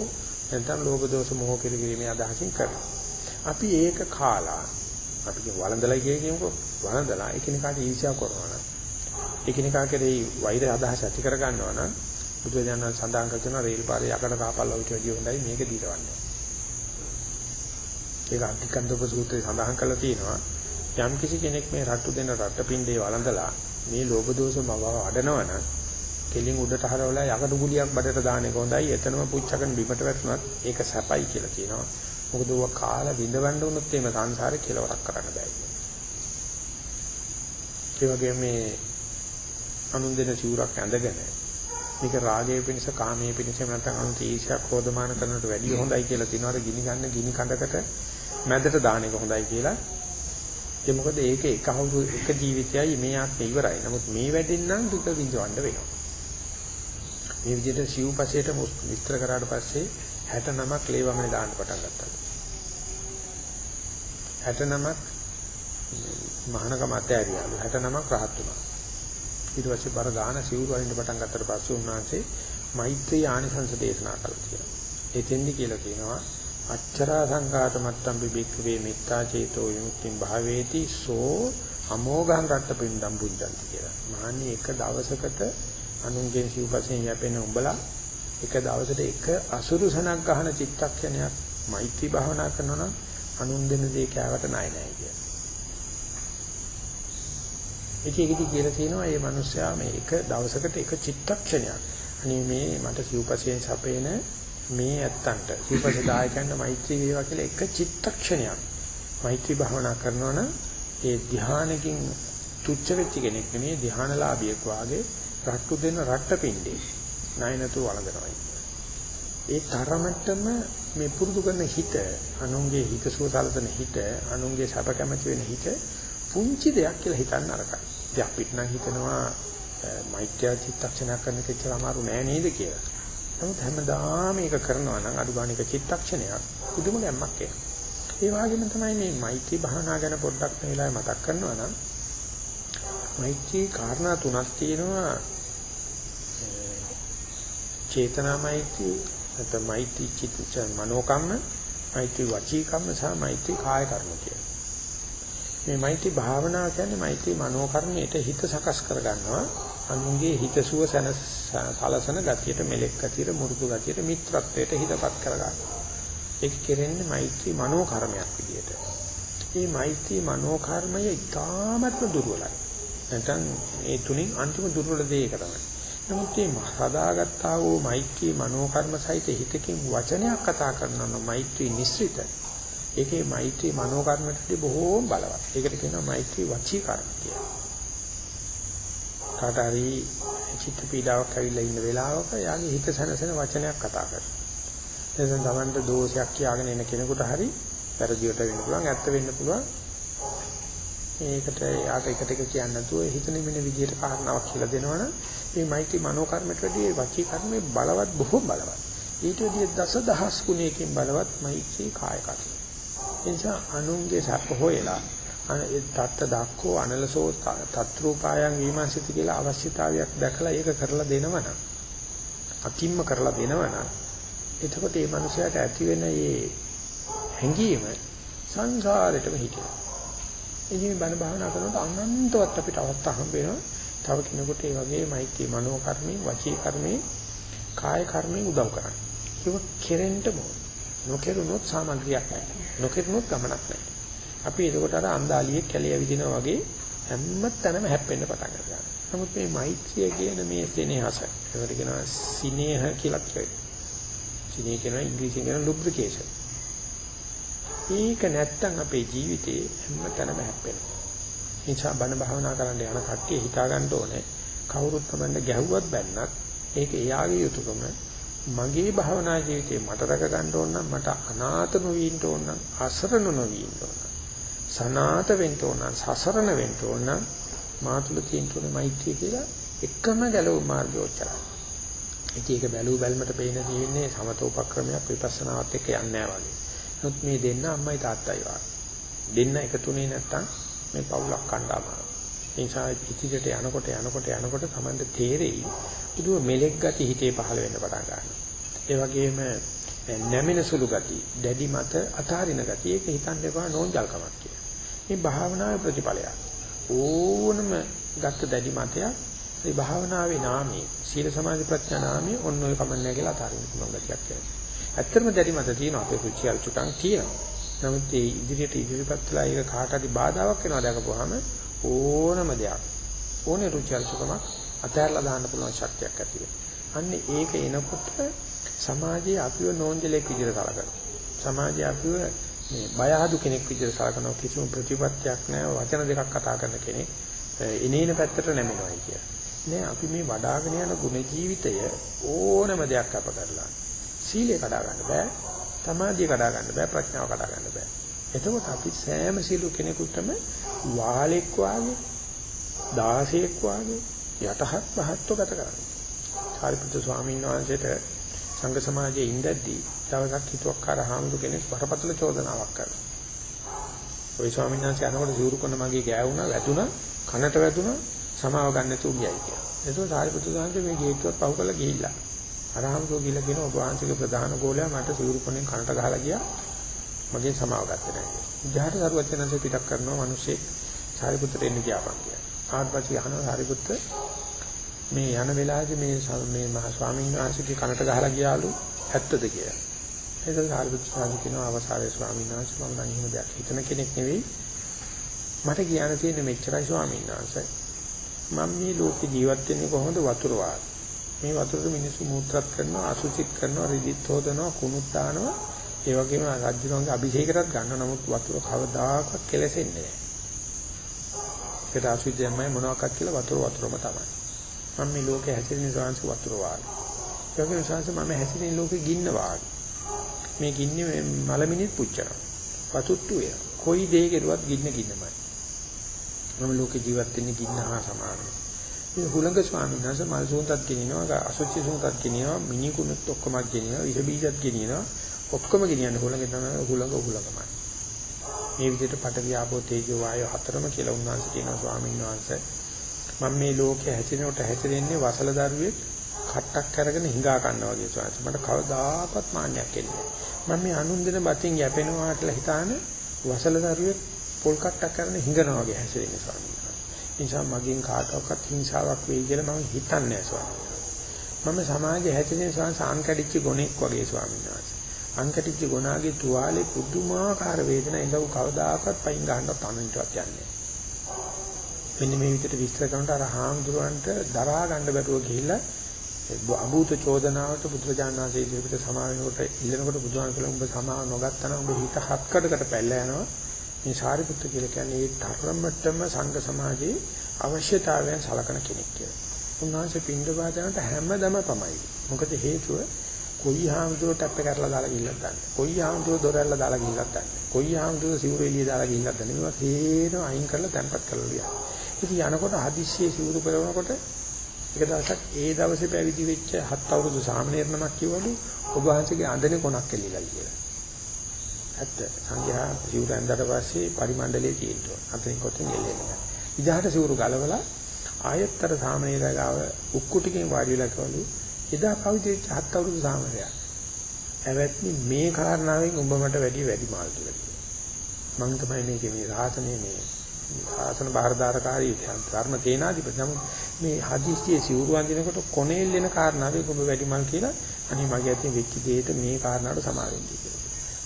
නැත්නම් ලෝභ දෝෂ මොහ කිරීමේ අදහසින් කරනවා. අපි ඒක කාලා අපි කියන වළඳලා කියේකෝ වළඳලා එකිනෙකාට ඊර්ෂ්‍යා කරනවා නම් එකිනෙකා කෙරෙහි වෛර අදහස ඇති කර ගන්නවා නම් බුදුරජාණන් සඳහන් කරන රේල් පාරේ යකඩ කාපල්ලා උට වැඩි හොඳයි මේක දීරවන්නේ. ඒක අධිකන්දප සූත්‍රයේ සඳහන් කරලා තියෙනවා යම් කිසි කෙනෙක් මේ රට්ටු දෙන රට්ටපින්ඩේ වළඳලා මේ ලෝභ දෝෂ මව වඩනවනම් කෙලින් උඩට හරවලා යකඩ ගුලියක් බඩට දාන එක හොඳයි. එතනම පුච්චකන් බිමට වැටුණත් ඒක සැපයි කියලා කියනවා. මොකද ඔය කාලා විඳවන්න උනොත් එimhe සංසාරේ කෙලවරක් කරන්න බෑ. ඒ වගේ මේ අනුන් දෙන සිවුරක් ඇඳගෙන මේක රාගයේ පිණිස කාමයේ පිණිස නැත්නම් අනුන් තීශයක් හොදමාන කරනට වැඩිය හොඳයි කියලා තිනවර ගිනි ගන්න ගිනි කඳකට මැදට දාන එක හොඳයි කියලා ඒ මොකද ඒක එක අවුරු එක ජීවිතයයි මේ ආත්මය ඉවරයි. නමුත් මේ වැඩෙන් නම් දුක විඳවන්න වෙනවා. මේ විදිහට සිව්පසේට විස්තර කරාට පස්සේ 69ක් ලේවමනේ දාන්න පටන් ගත්තා. 69ක් මහානකම අතෑරියාලු 69ක් රහත් වුණා. ඊට පස්සේ බර ගාන සිවුරු වලින් පටන් ගත්තට පස්සේ උන්වහන්සේ මෛත්‍රී ආනිසංස දේශනා කළා කියලා. එතෙන්දි කියලා කියනවා අච්චරා සංඝාත මත්තම් බිබික්ඛවේ මිත්තා චේතෝ විමුක්තිං භාවේති සෝ අමෝඝං රට්ටපින්දම් බුද්ධන්ති කියලා. මහන්නේ එක දවසකට අනුන්ගෙන් සිව්පසෙන් යැපෙන උඹලා එක දවසට එක අසුරු සනක් ගන්න චිත්තක්ෂණයක් මෛත්‍රී භාවනා කරනවා නම් අනුන් දෙන දේ කෑවට නයි නෑ කියලා. ඒකෙදි කියලා තියෙනවා මේ මිනිස්සයා මේ එක දවසකට එක චිත්තක්ෂණයක් අනේ මේ මට සිව්පසෙන් සපේන මේ ඇත්තන්ට සිව්පස දායකයන්ට මෛත්‍රී වේවා කියලා එක චිත්තක්ෂණයක් මෛත්‍රී භාවනා කරනවා නම් ඒ ධ්‍යානකින් තුච්ච වෙච්ච කෙනෙක් නෙමෙයි ධ්‍යානලාභියෙක් වාගේ රට්ටු දෙන රට්ටපින්ඩේ ණයනතු වළඳනවා. ඒ තරමටම මේ පුරුදු කරන හිත අනුන්ගේ හිත සුවසලතන හිත අනුන්ගේ සැප කැමති වෙන හිත පුංචි දෙයක් කියලා හිතන්න අරකයි. ඉතින් අපිට නම් හිතනවා මෛත්‍රිය චිත්තක්ෂණයක් කරන එක ඉච්චර අමාරු නෑ නේද කියලා. නමුත් හැමදාම මේක කරනවා නම් අඩු ගානක චිත්තක්ෂණයක් පුදුම ගැම්මක් එනවා. ඒ වගේම තමයි මේ මෛත්‍රී භාවනා ගැන පොඩ්ඩක් මේ වෙලාවේ මතක් කරනවා නම් මෛත්‍රී කාරණා තුනක් තියෙනවා. චේතනාමයිති නැත්නම් මෛත්‍රී චිත්ත මනෝකම්ම මෛත්‍රී වචී කම්ම සහ මෛත්‍රී කාය කර්ම කියන්නේ. මේ මෛත්‍රී භාවනා කියන්නේ මෛත්‍රී මනෝ කර්මයට හිත සකස් කර ගන්නවා. අනුන්ගේ හිතසුව සලසන ගතියට මෙලෙක් ගතියට මුරුදු ගතියට මිත්‍රත්වයට හිතපත් කර ගන්නවා. ඒක කෙරෙන්නේ මෛත්‍රී මනෝ කර්මයක් විදියට. මේ මෛත්‍රී මනෝ කර්මය ඊටාත්ම දුර්වලයි. නැත්නම් ඒ තුنين අන්තිම දුර්වල දේ ඒක තමයි. නමුත් මේ සදාගත්තා වූ මෛත්‍රී මනෝ කර්ම සහිත හිතකින් වචනයක් කතා කරනවා නම් මෛත්‍රී නිස්සිත. ඒකේ මෛත්‍රී මනෝ කර්මටදී බොහෝම බලවත්. ඒකට කියනවා මෛත්‍රී වචී කර්ම කියලා. කාට හරි චිත්ත පීඩාවක් ඇවිල්ලා ඉන්න වෙලාවක යාගේ හිත සැනසෙන වචනයක් කතා කරනවා. එතෙන් තමන්ට දෝෂයක් කියාගෙන එන කෙනෙකුට හරි වැරදියට වෙන්න පුළුවන්, ඇත්ත වෙන්න පුළුවන්. ඒකට යාට එකට එක කියන්නේ නැතුව හිතන මෙන්න විදියට කාරණාවක් කියලා දෙනවනම් මේ මෛත්‍රී මනෝ කර්මයට වැඩිය වචී කර්මේ බලවත් බොහෝ බලවත්. ඊට වැඩිය දසදහස් ගුණයකින් බලවත් මෛත්‍රී කාය කර්ම. ඒ නිසා අනුන්ගේ සැප හොයලා ඒ තත්ත දක්කෝ අනලසෝ තත්රූපායන් විමර්ශිත කියලා අවශ්‍යතාවයක් දැකලා ඒක කරලා දෙනවනම් අතිම්ම කරලා දෙනවනම් එතකොට මේ මනුස්සයාට ඇති වෙන මේ හැඟීම සංසාරෙටම හිටිනවා. ඉතින් බණ භාවනා කරනකොට අනන්තවත් අපිට අවස්ථා හම්බ වෙනවා. තව කෙනෙකුට ඒ වගේ මෛත්‍රී මනෝ කර්මී, වචී කර්මී, කාය කර්මී උදව් කරන්න. ඒක කෙරෙන්න ඕන. නොකෙරුණොත් සාමග්‍රියක් නැහැ. නොකෙරුණොත් ගමනක් නැහැ. අපි එතකොට අර අන්දාලියේ කැලිය විදිනා වගේ හැම තැනම හැප්පෙන්න පටන් ගන්නවා. නමුත් මේ මෛත්‍රිය කියන මේ සෙනෙහස, ඒකට කියනවා සිනේහ කියලා කියනවා. සිනේ කියනවා ඉංග්‍රීසියෙන් කියන ලුබ්‍රිකේෂන්. ඒක නැත්තම් අපේ ජීවිතේ හැම තැනම හැප්පෙනවා. ඒ නිසා බණ භාවනා කරන්න යන කට්ටිය හිතා ගන්න ඕනේ කවුරුත් තමන්න ගැහුවත් බැන්නත් ඒක එයාගේ යුතුයකම මගේ භාවනා ජීවිතේ මට රැක ගන්න ඕන නම් මට අනාථ නොවීන්න ඕන නම් අසරණ නොවීන්න ඕන සනාත වෙන්න ඕන සසරණ වෙන්න ඕන මා තුල තියෙන තුනේ මෛත්‍රිය කියලා එකම ගැලවු මාර්ගය උච්චාරය. ඉතින් ඒක බැලූ බැලමට පේන තියෙන්නේ සමතෝපක්‍රමයක් විපස්සනාවත් එක්ක යන්නේ නැහැ වගේ. නමුත් මේ දෙන්න අම්මයි තාත්තයි වගේ. දෙන්න එකතුනේ නැත්තම් මේ පවුලක් කණ්ඩායම. ඒ නිසා ඉතිරියට යනකොට යනකොට යනකොට Tamande තේරෙයි බුදුව මෙලෙක් ගති හිතේ පහළ වෙන්න පටන් ගන්නවා. ඒ වගේම නැමෙන සුළු ගති, දැඩි මත අතාරින ගති ඒක හිතන්න එපා නෝන්ජල්කමක් කියලා. මේ භාවනාවේ ප්‍රතිඵලයක්. ඕනම ගත්ත දැඩි මතයක් මේ භාවනාවේ නාමයේ සීල සමාධි ප්‍රඥා නාමයේ ඔන්න ඔය කමන්නේ කියලා අතාරින්න පුළුවන් ගතියක් කියලා. ඇත්තටම දැඩි මත තියෙනවා අපේ රුචි අරුචිකම් තියෙනවා. නමුත් ඒ ඉදිරියට ඉදිරියපත් වෙලා ඒක කාට හරි බාධාවක් වෙනවා දැකපුවාම ඕනම දෙයක් ඕනේ රුචි අරුචිකමක් අතහැරලා දාන්න පුළුවන් ශක්තියක් ඇති අන්නේ ඒක එනකොට සමාජයේ අපිව නෝන්ජලෙක් විදිහට සලකනවා. සමාජයේ අපිව මේ බය අඩු කෙනෙක් විදිහට සලකනවා කිසිම ප්‍රතිපත්තියක් නැහැ වචන දෙකක් කතා කරන කෙනෙක් එනේන පැත්තට නැමෙනවායි කිය. නෑ අපි මේ වඩාගෙන යන ගුණ ජීවිතය ඕනම දෙයක් අප කරලා සීලය කඩා ගන්න බෑ සමාධිය කඩා ගන්න බෑ ප්‍රඥාව කඩා ගන්න බෑ. එතකොට අපි සෑම සියලු කෙනෙකුටම වාලෙක් වාගේ 16ක් වාගේ යටහත් පහත්ව ගත කරනවා. සාරිපුත්‍ර ස්වාමීන් වහන්සේට සංඝ සමාජයේ ඉඳද්දී දවසක් හිතුවක්කාර හාමුදුර කෙනෙක් බරපතල චෝදනාවක් කරනවා. ওই ස්වාමීන් වහන්සේ අනකොට සිවුරු කොන මගේ ගෑවුණා වැදුණා කනට වැදුණා සමාව ගන්න නැතුව ගියයි කියලා. ඒකෝ සාරිපුත්‍ර ස්වාමීන් මේ ගේට්ටුවත් පහු කරලා ගිහිල්ලා අරහම්කෝ කියලා කියන ඔබ වහන්සේගේ ප්‍රධාන ගෝලයා මට සිවුරු කොනෙන් කනට ගහලා ගියා. මගෙන් සමාව ගත්තේ නැහැ. ජාත සරුවචනන්සේ පිටක් කරනවා මිනිස්සේ සාරිපුත්‍ර එන්න ගියාපන් කියලා. ආත්පසි අහනවා සාරිපුත්‍ර මේ යන වෙලාවේදී මේ මේ මහ ස්වාමීන් වහන්සේගේ කනට ගහලා ගියාලු ඇත්තද කියලා. ඒක සාරිපුත්‍ර සාමි කියනවා අවසාරයේ ස්වාමීන් වහන්සේ මම නම් එහෙම දෙයක් හිතන කෙනෙක් නෙවෙයි. මට කියන්න තියෙන්නේ මෙච්චරයි ස්වාමීන් වහන්සේ. මම මේ ලෝකේ ජීවත් වෙන්නේ කොහොමද වතුර වාගේ. මේ වතුරට මිනිස්සු මූත්‍රාත් කරනවා අසුචිත් කරනවා රිදිත් හොදනවා කුණුත් දානවා ඒ වගේම රජුණන්ගේ අභිෂේකයටත් ගන්න නමුත් වතුර කවදාකවත් කෙලෙසෙන්නේ නැහැ ඒකට අසුචියම්මයි මොනවාක්වත් කියලා වතුර වතුරම තමයි. මම මේ ලෝකේ හැසිරෙන සාංශ වතුර වාගේ. ඒක නිසා මම හැසිරෙන ලෝකේ ගින්න වාගේ. මේ ගින්නේ මලමිනිත් පුච්චනවා. පතුට්ටු වේ. කොයි දෙයක කෙරුවත් ගින්න ගින්නමයි. මම ලෝකේ ජීවත් වෙන්නේ ගින්න හා සමානයි. මේ හුලඟ ස්වාමීන් වහන්සේ මල් සුන්තත් ගෙනිනවා, අසුචි සුන්තත් ගෙනිනවා, මිනි කුණුත් ඔක්කොම ගෙනිනවා, විස බීජත් ගෙනිනවා. ඔක්කොම ගෙනියන්නේ හුලඟ තමයි හුලඟ හුලඟමයි. මේ විදිහට පට වියාපෝ තේජෝ වායෝ හතරම කියලා උන්වහන්සේ කියනවා ස්වාමීන් වහන්සේ. මම මේ ලෝකේ හැසිරෙනකොට හැසිරෙන්නේ වසල දරුවෙක් කට්ටක් අරගෙන හිඟා කන්නා වගේ ස්වාමීන් මට කවදාකවත් මාන්නයක් එන්නේ මම මේ අනුන් දෙන බතින් යැපෙනවා කියලා හිතාන වසල දරුවෙක් පොල් කට්ටක් කරන හිඟනවා වගේ හැසිරෙන්නේ ස්වාමීන් නිසා මගෙන් කාටවත් හිංසාවක් වෙයි කියලා මම හිතන්නේ නැහැ ස්වාමීන් වහන්සේ. මම සමාජයේ හැදෙන සංසාන් කැඩිච්ච ගොනෙක් වගේ ස්වාමීන් වහන්සේ. අංකටිච්ච ගොනාගේ තුවාලේ පුදුමාකාර වේදනාවක් ඉඳව කවදාකවත් පයින් ගන්නවත් අනින්ටවත් යන්නේ මෙන්න මේ විදිහට විස්තර කරනට අර හාමුදුරන්ට දරා ගන්න බැරුව ගිහිල්ලා අභූත චෝදනාවට බුදුරජාණන් වහන්සේ ඉදිරියට සමා වෙනකොට ඉල්ලනකොට බුදුහාම කියලා උඹ සමා නොගත්තා නම් උඹ හිත හත්කඩකට පැල්ලා යනවා මේ සාරිපුත්‍ර කියලා කියන්නේ ඒ ධර්මමට්ටම සංඝ සමාජයේ අවශ්‍යතාවයන් සලකන කෙනෙක් කියලා. උන්වහන්සේ පින්ඩ වාදනට හැමදම තමයි. මොකද හේතුව කොයි හාමුදුරුවෝ ටැප් එක කරලා දාලා ගිහිල්ලක් දන්නේ. කොයි හාමුදුරුවෝ දොරැල්ල දාලා ගිහිල්ලක් දන්නේ. කොයි හාමුදුරුවෝ සිවුරු එළිය දාලා ගිහිල්ලක් දන්නේ. මේවා තේරෙන අයින් කරලා තැම්පත් කරලා ලියන. ඉතින් යනකොට හදිස්සියේ සිවුරු පෙරවනකොට එක දවසක් ඒ දවසේ පැවිදි වෙච්ච හත් අවුරුදු සාමණේර නමක් කිව්වලු ඔබ වහන්සේගේ අඳනේ කොනක් එල්ලලා කියලා. ඇත්ත සංඝයා සිවුර ඇඳලා පස්සේ පරිමණ්ඩලයේ තියෙනවා. අතනින් කොටින් එල්ලෙන්නේ. ඉදාට සිවුරු ගලවලා ආයත්තර සාමණේර ගාව උක්කුටිකෙන් වාඩි වෙලා කවලු එදා පවිත්‍ර වෙච්ච හත් අවුරුදු සාමණේරයා. ඇවැත්නි මේ කාරණාවෙන් උඹ මට වැඩි වැඩි මාල් කියලා. මම තමයි මේකේ මේ රාසනේ මේ ආසන බාහිරදාරකාරී ධර්ම තේනාධිපති නම් මේ හදිස්සියේ සිවුරු අඳිනකොට කොනෙල් වෙන කාරණාවේ ඔබ වැඩිමල් කියලා අනේ මගේ අතින් වෙච්ච දෙයට මේ කාරණාවට සමාවෙන්නේ කියලා.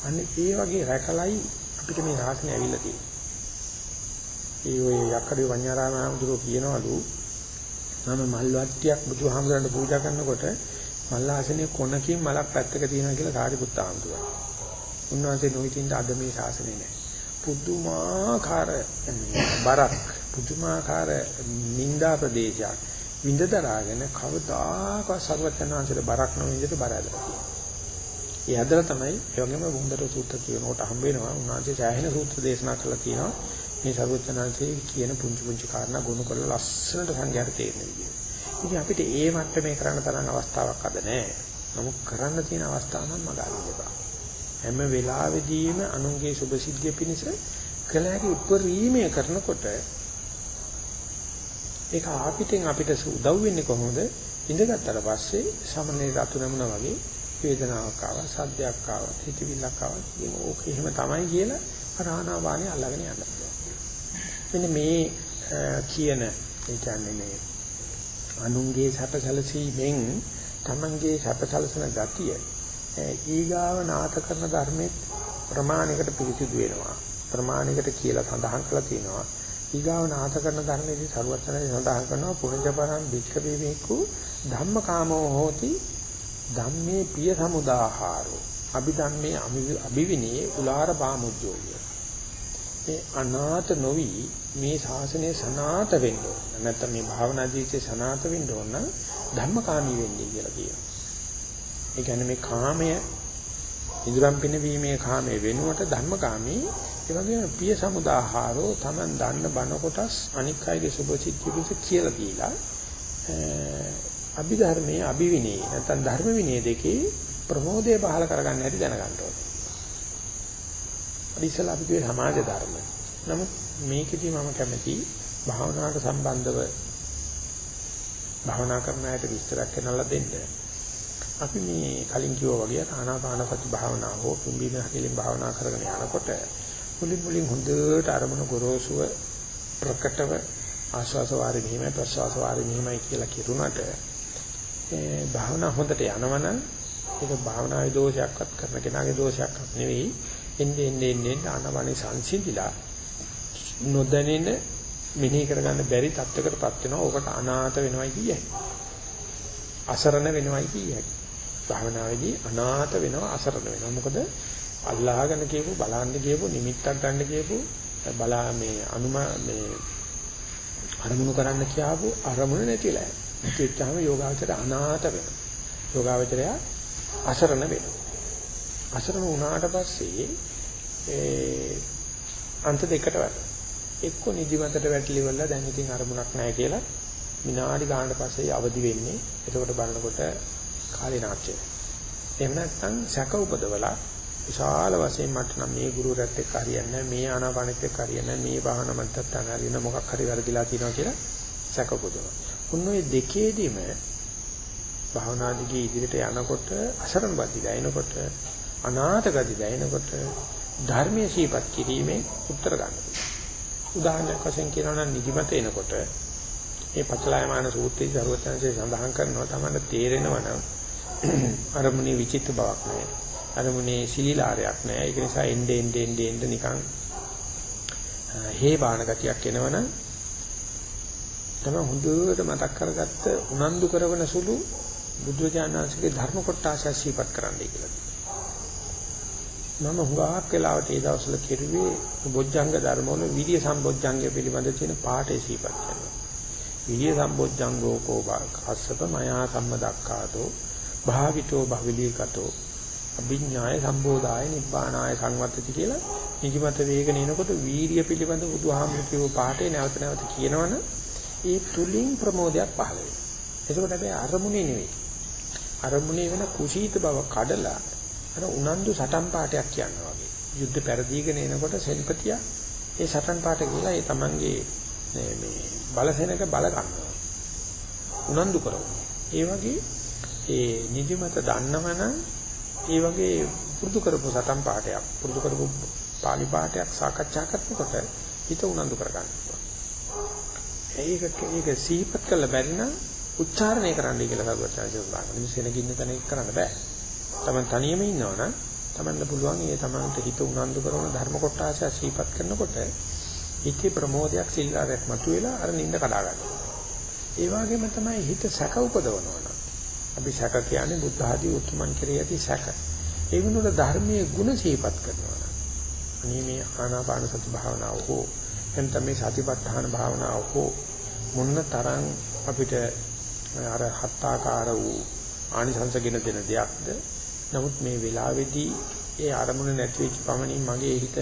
අන්න ඒ වගේ රැකලයි අපිට මේ රාසනේ ඇවිල්ලා තියෙන්නේ. ඒ ඔය යක්කඩේ වඤ්ඤාරාම හඳුරෝ කියනවලු මම මල් වට්ටියක් බුදුහාමුදුරන්ට පූජා කරනකොට මල් ආසනේ කොනකින් මලක් පැත්තක තියෙනවා කියලා සාරිපුත්ත හාමුදුරුවෝ. උන්වහන්සේ නොහිතින්ද අද මේ ශාසනේ නැහැ. පුදුමාකාර බරක් පුදුමාකාර නිന്ദා ප්‍රදේශයක් විඳ දරාගෙන කවදාකවත් සර්වඥාන්සේට බරක් නොවින්දට බර ඇදලා තියෙනවා. ඒ ඇදලා තමයි ඒ වගේම වුන්දර සූත්‍ර කියනකොට හම්බ වෙනවා. උන්වහන්සේ සෑහෙන සූත්‍ර දේශනා කළා තියෙනවා. මේ සර්වඥාන්සේ කියන පුංචි පුංචි කාරණා ගොනු කරලා ලස්සනට සංඝයාට තේරෙන විදියට. ඉතින් අපිට ඒ මට්ටමේ කරන්න තරම් අවස්ථාවක් අද නැහැ. නමුත් කරන්න තියෙන අවස්ථාව නම් මගහරින්න හැම වෙලාවෙදීම අනුන්ගේ සුභ සිද්ධිය පිණිස කළ හැකි උපරිමය කරනකොට ඒක ආපිටෙන් අපිට උදව් වෙන්නේ කොහොමද? ඉඳගත්තට පස්සේ සමනේ රතු නමුන වගේ වේදනාවක් ආවා, සද්දයක් ආවා, හිතවිල්ලක් ආවා. ඉතින් ඕක එහෙම තමයි කියලා ආනාපානිය අල්ලගෙන යන්න මෙන්න මේ කියන ඒ කියන්නේ මේ අනුන්ගේ සැපසලසීමෙන් තමන්ගේ සැපසලසන ගතිය ඊගාව නාත කරන ධර්මයේ ප්‍රමාණයකට පිළිසිදු වෙනවා ප්‍රමාණයකට කියලා සඳහන් කරලා තියෙනවා ඊගාව නාත කරන ධර්මයේදී සරුවචනයේ සඳහන් කරනවා පුණජපරං වික්ඛවේ මේකු ධම්මකාමෝ හෝති ධම්මේ පිය සමුදාහාරෝ අභිධම්මේ අභිවිනේ උලාර පාමුජ්ජෝය මේ අනාත නොවි මේ ශාසනය සනාත වෙන්න ඕන. නැත්නම් මේ භාවනා ජීවිතේ සනාත වෙන්න ඕන ධම්මකාමී වෙන්නේ කියලා කියනවා. ඒ කියන්නේ මේ කාමය ඉදurang පිනවීමේ කාමයේ වෙනුවට ධම්මකාමී ඒ වගේම පිය සමුදාහාරෝ Taman දන්න බණ කොටස් අනික් අයගේ සුභචිත්ත පිස කියලා දීලා අභිධර්මයේ අභිවිනේ නැත්නම් ධර්ම විනය දෙකේ ප්‍රමෝදය පහල කරගන්න හැටි දැනගන්න ඕනේ. ඉතින් අපි කියේ සමාජ ධර්ම. නමුත් මේකෙදි මම කැමති භාවනාවට සම්බන්ධව භාවනා කරන අයට විස්තරයක් කරනලා දෙන්න. අපි මේ කලින් කිව්වා වගේ ආනාපාන සති භාවනාව හෝ පිම්බීම හැකලින් භාවනා කරගෙන යනකොට මුලින් මුලින් හොඳට අරමුණු ගොරෝසුව ප්‍රකටව ආශ්වාස වාරි මෙහිමයි ප්‍රශ්වාස වාරි මෙහිමයි කියලා කිරුණාට ඒ භාවනා හොඳට යනවනම් ඒක භාවනාවේ දෝෂයක්වත් කරන කෙනාගේ දෝෂයක්වත් නෙවෙයි එන්නේ එන්නේ එන්නේ ආනාපානි සංසිඳිලා නොදැනෙන මෙනෙහි කරගන්න බැරි තත්යකටපත් වෙනවා. ඕකට අනාථ වෙනවයි කියයි. අසරණ වෙනවයි කියයි. භාවනාවේදී අනාථ වෙනවා අසරණ වෙනවා. මොකද අල්ලාහගෙන කියපු බලන්න කියපු නිමිත්තක් ගන්න කියපු බලා මේ අනුම මේ අරමුණු කරන්න කියාවු අරමුණ නැතිලා යනවා. නැති වෙච්චාම යෝගාවචරය අනාථ වෙනවා. යෝගාවචරය අසරණ වෙනවා. අසරණ වුණාට පස්සේ ඒ අන්ත දෙකට වැටෙනවා. එක්ක නිදිමතට වැටිලිවල දැන් ඉතින් අරමුණක් නැහැ කියලා විනාඩි ගානකට පස්සේ අවදි වෙන්නේ. එතකොට බලනකොට කාලේ නාට්‍යය. එහෙම නැත්නම් සැක උපදවලා විශාල වශයෙන් මට නම් මේ ගුරුවරයාත් එක්ක හරියන්නේ මේ ආනාපානෙත් එක්ක හරියන්නේ මේ භාවනා මත්තත් අනාරින මොකක් හරි වැරදිලා තියෙනවා කියලා සැක උපදවනවා. උන් ඔය දෙකේදීම භාවනා දිගේ ඉදිරියට යනකොට අසරණ බද්ධි දැනෙනකොට අනාථ ගති දැනෙනකොට ධර්මයේ සීපත් කිරීමේ උත්තර ගන්න. උදාහරණයක් වශයෙන් කියනවා නම් නිදිමත එනකොට මේ පචලායමාන සූත්‍රයේ සර්වඥාන්සේ සඳහන් කරනවා තමයි තේරෙනවා නම් අරමුණේ විචිත්ත බවක් නැහැ. අරමුණේ සිලිලාරයක් නැහැ. ඒක නිසා එnde ende ende ende නිකන් හේ බාන ගතියක් එනවනම් තමයි හොඳට මතක් කරගත්ත උනන්දු කරවන සුළු බුදුජානනාංශගේ ධර්ම කොටස සිහිපත් කරන්නයි කියලා. මම හුඟක් වෙලාවට ඒ දවස්වල කෙරුවේ බොජ්ජංග ධර්මවල විරිය සම්බොජ්ජංගය පිළිබඳ තියෙන පාඩේ සිහිපත් කරනවා. විරිය සම්බොජ්ජංගෝ කෝ අස්සප මයා සම්මදක්කාතෝ භාවිතෝ භවිලීකතෝ අභිඥාය සම්බෝධාය නිබ්බානාය සංවත්තති කියලා නිජමත වේගන එනකොට වීරිය පිළිබඳ බුදුහාමුදුරු කියව පාඩේ නැවත නැවත කියනවනේ ඒ තුලින් ප්‍රමෝදයක් පහළ වෙනවා. එතකොට හැබැයි අරමුණේ නෙවෙයි. අරමුණේ වෙන කුසීත බව කඩලා අර උනන්දු සටන් පාටයක් කියනවා වගේ. යුද්ධ පෙරදීගෙන එනකොට සෙල්පතිය ඒ සටන් පාට කියලා ඒ තමන්ගේ මේ බලසෙනක බල ගන්නවා. උනන්දු කරනවා. ඒ වගේ ඒ නිදිමත දන්නවනම් ඒ වගේ පුරුදු කරපු සටන් පාටයක් පුරුදු කරපු පාලි පාටයක් සාකච්ඡා කරනකොට හිත උනන්දු කරගන්නවා. ඒක ඒක සිහිපත් කළ බැරි නම් උච්චාරණය කරන්නයි කියලා සරුවචාන්සේ උදාහරණ. මිනිස්සෙන ගින්න තැනක කරන්න බෑ. Taman තනියම ඉන්නවනම් Tamanට පුළුවන් ඒ Tamanට හිත උනන්දු කරන ධර්ම කොටස සිහිපත් කරනකොට හිතේ ප්‍රමෝදයක් සිල්ලාරයක් මතුවෙලා අර නිින්ද කඩා ගන්නවා. ඒ වගේම තමයි හිත සැක උපදවනවා. අපි සැක කියන්නේ බුද්ධ ආදී උතුමන් කෙරෙහි ඇති සැක. ඒ වෙනුවට ධර්මයේ ಗುಣ සිහිපත් කරනවා. අනේ මේ ආනාපාන සති භාවනාව හෝ එතන මේ සතිපට්ඨාන භාවනාව හෝ මොන්න තරම් අපිට අර හත්තාකාර වූ ආනිසංසගෙන දෙන දෙයක්ද? නමුත් මේ වෙලාවේදී ඒ අරමුණ නැති වෙච්ච පමණින් මගේ හිත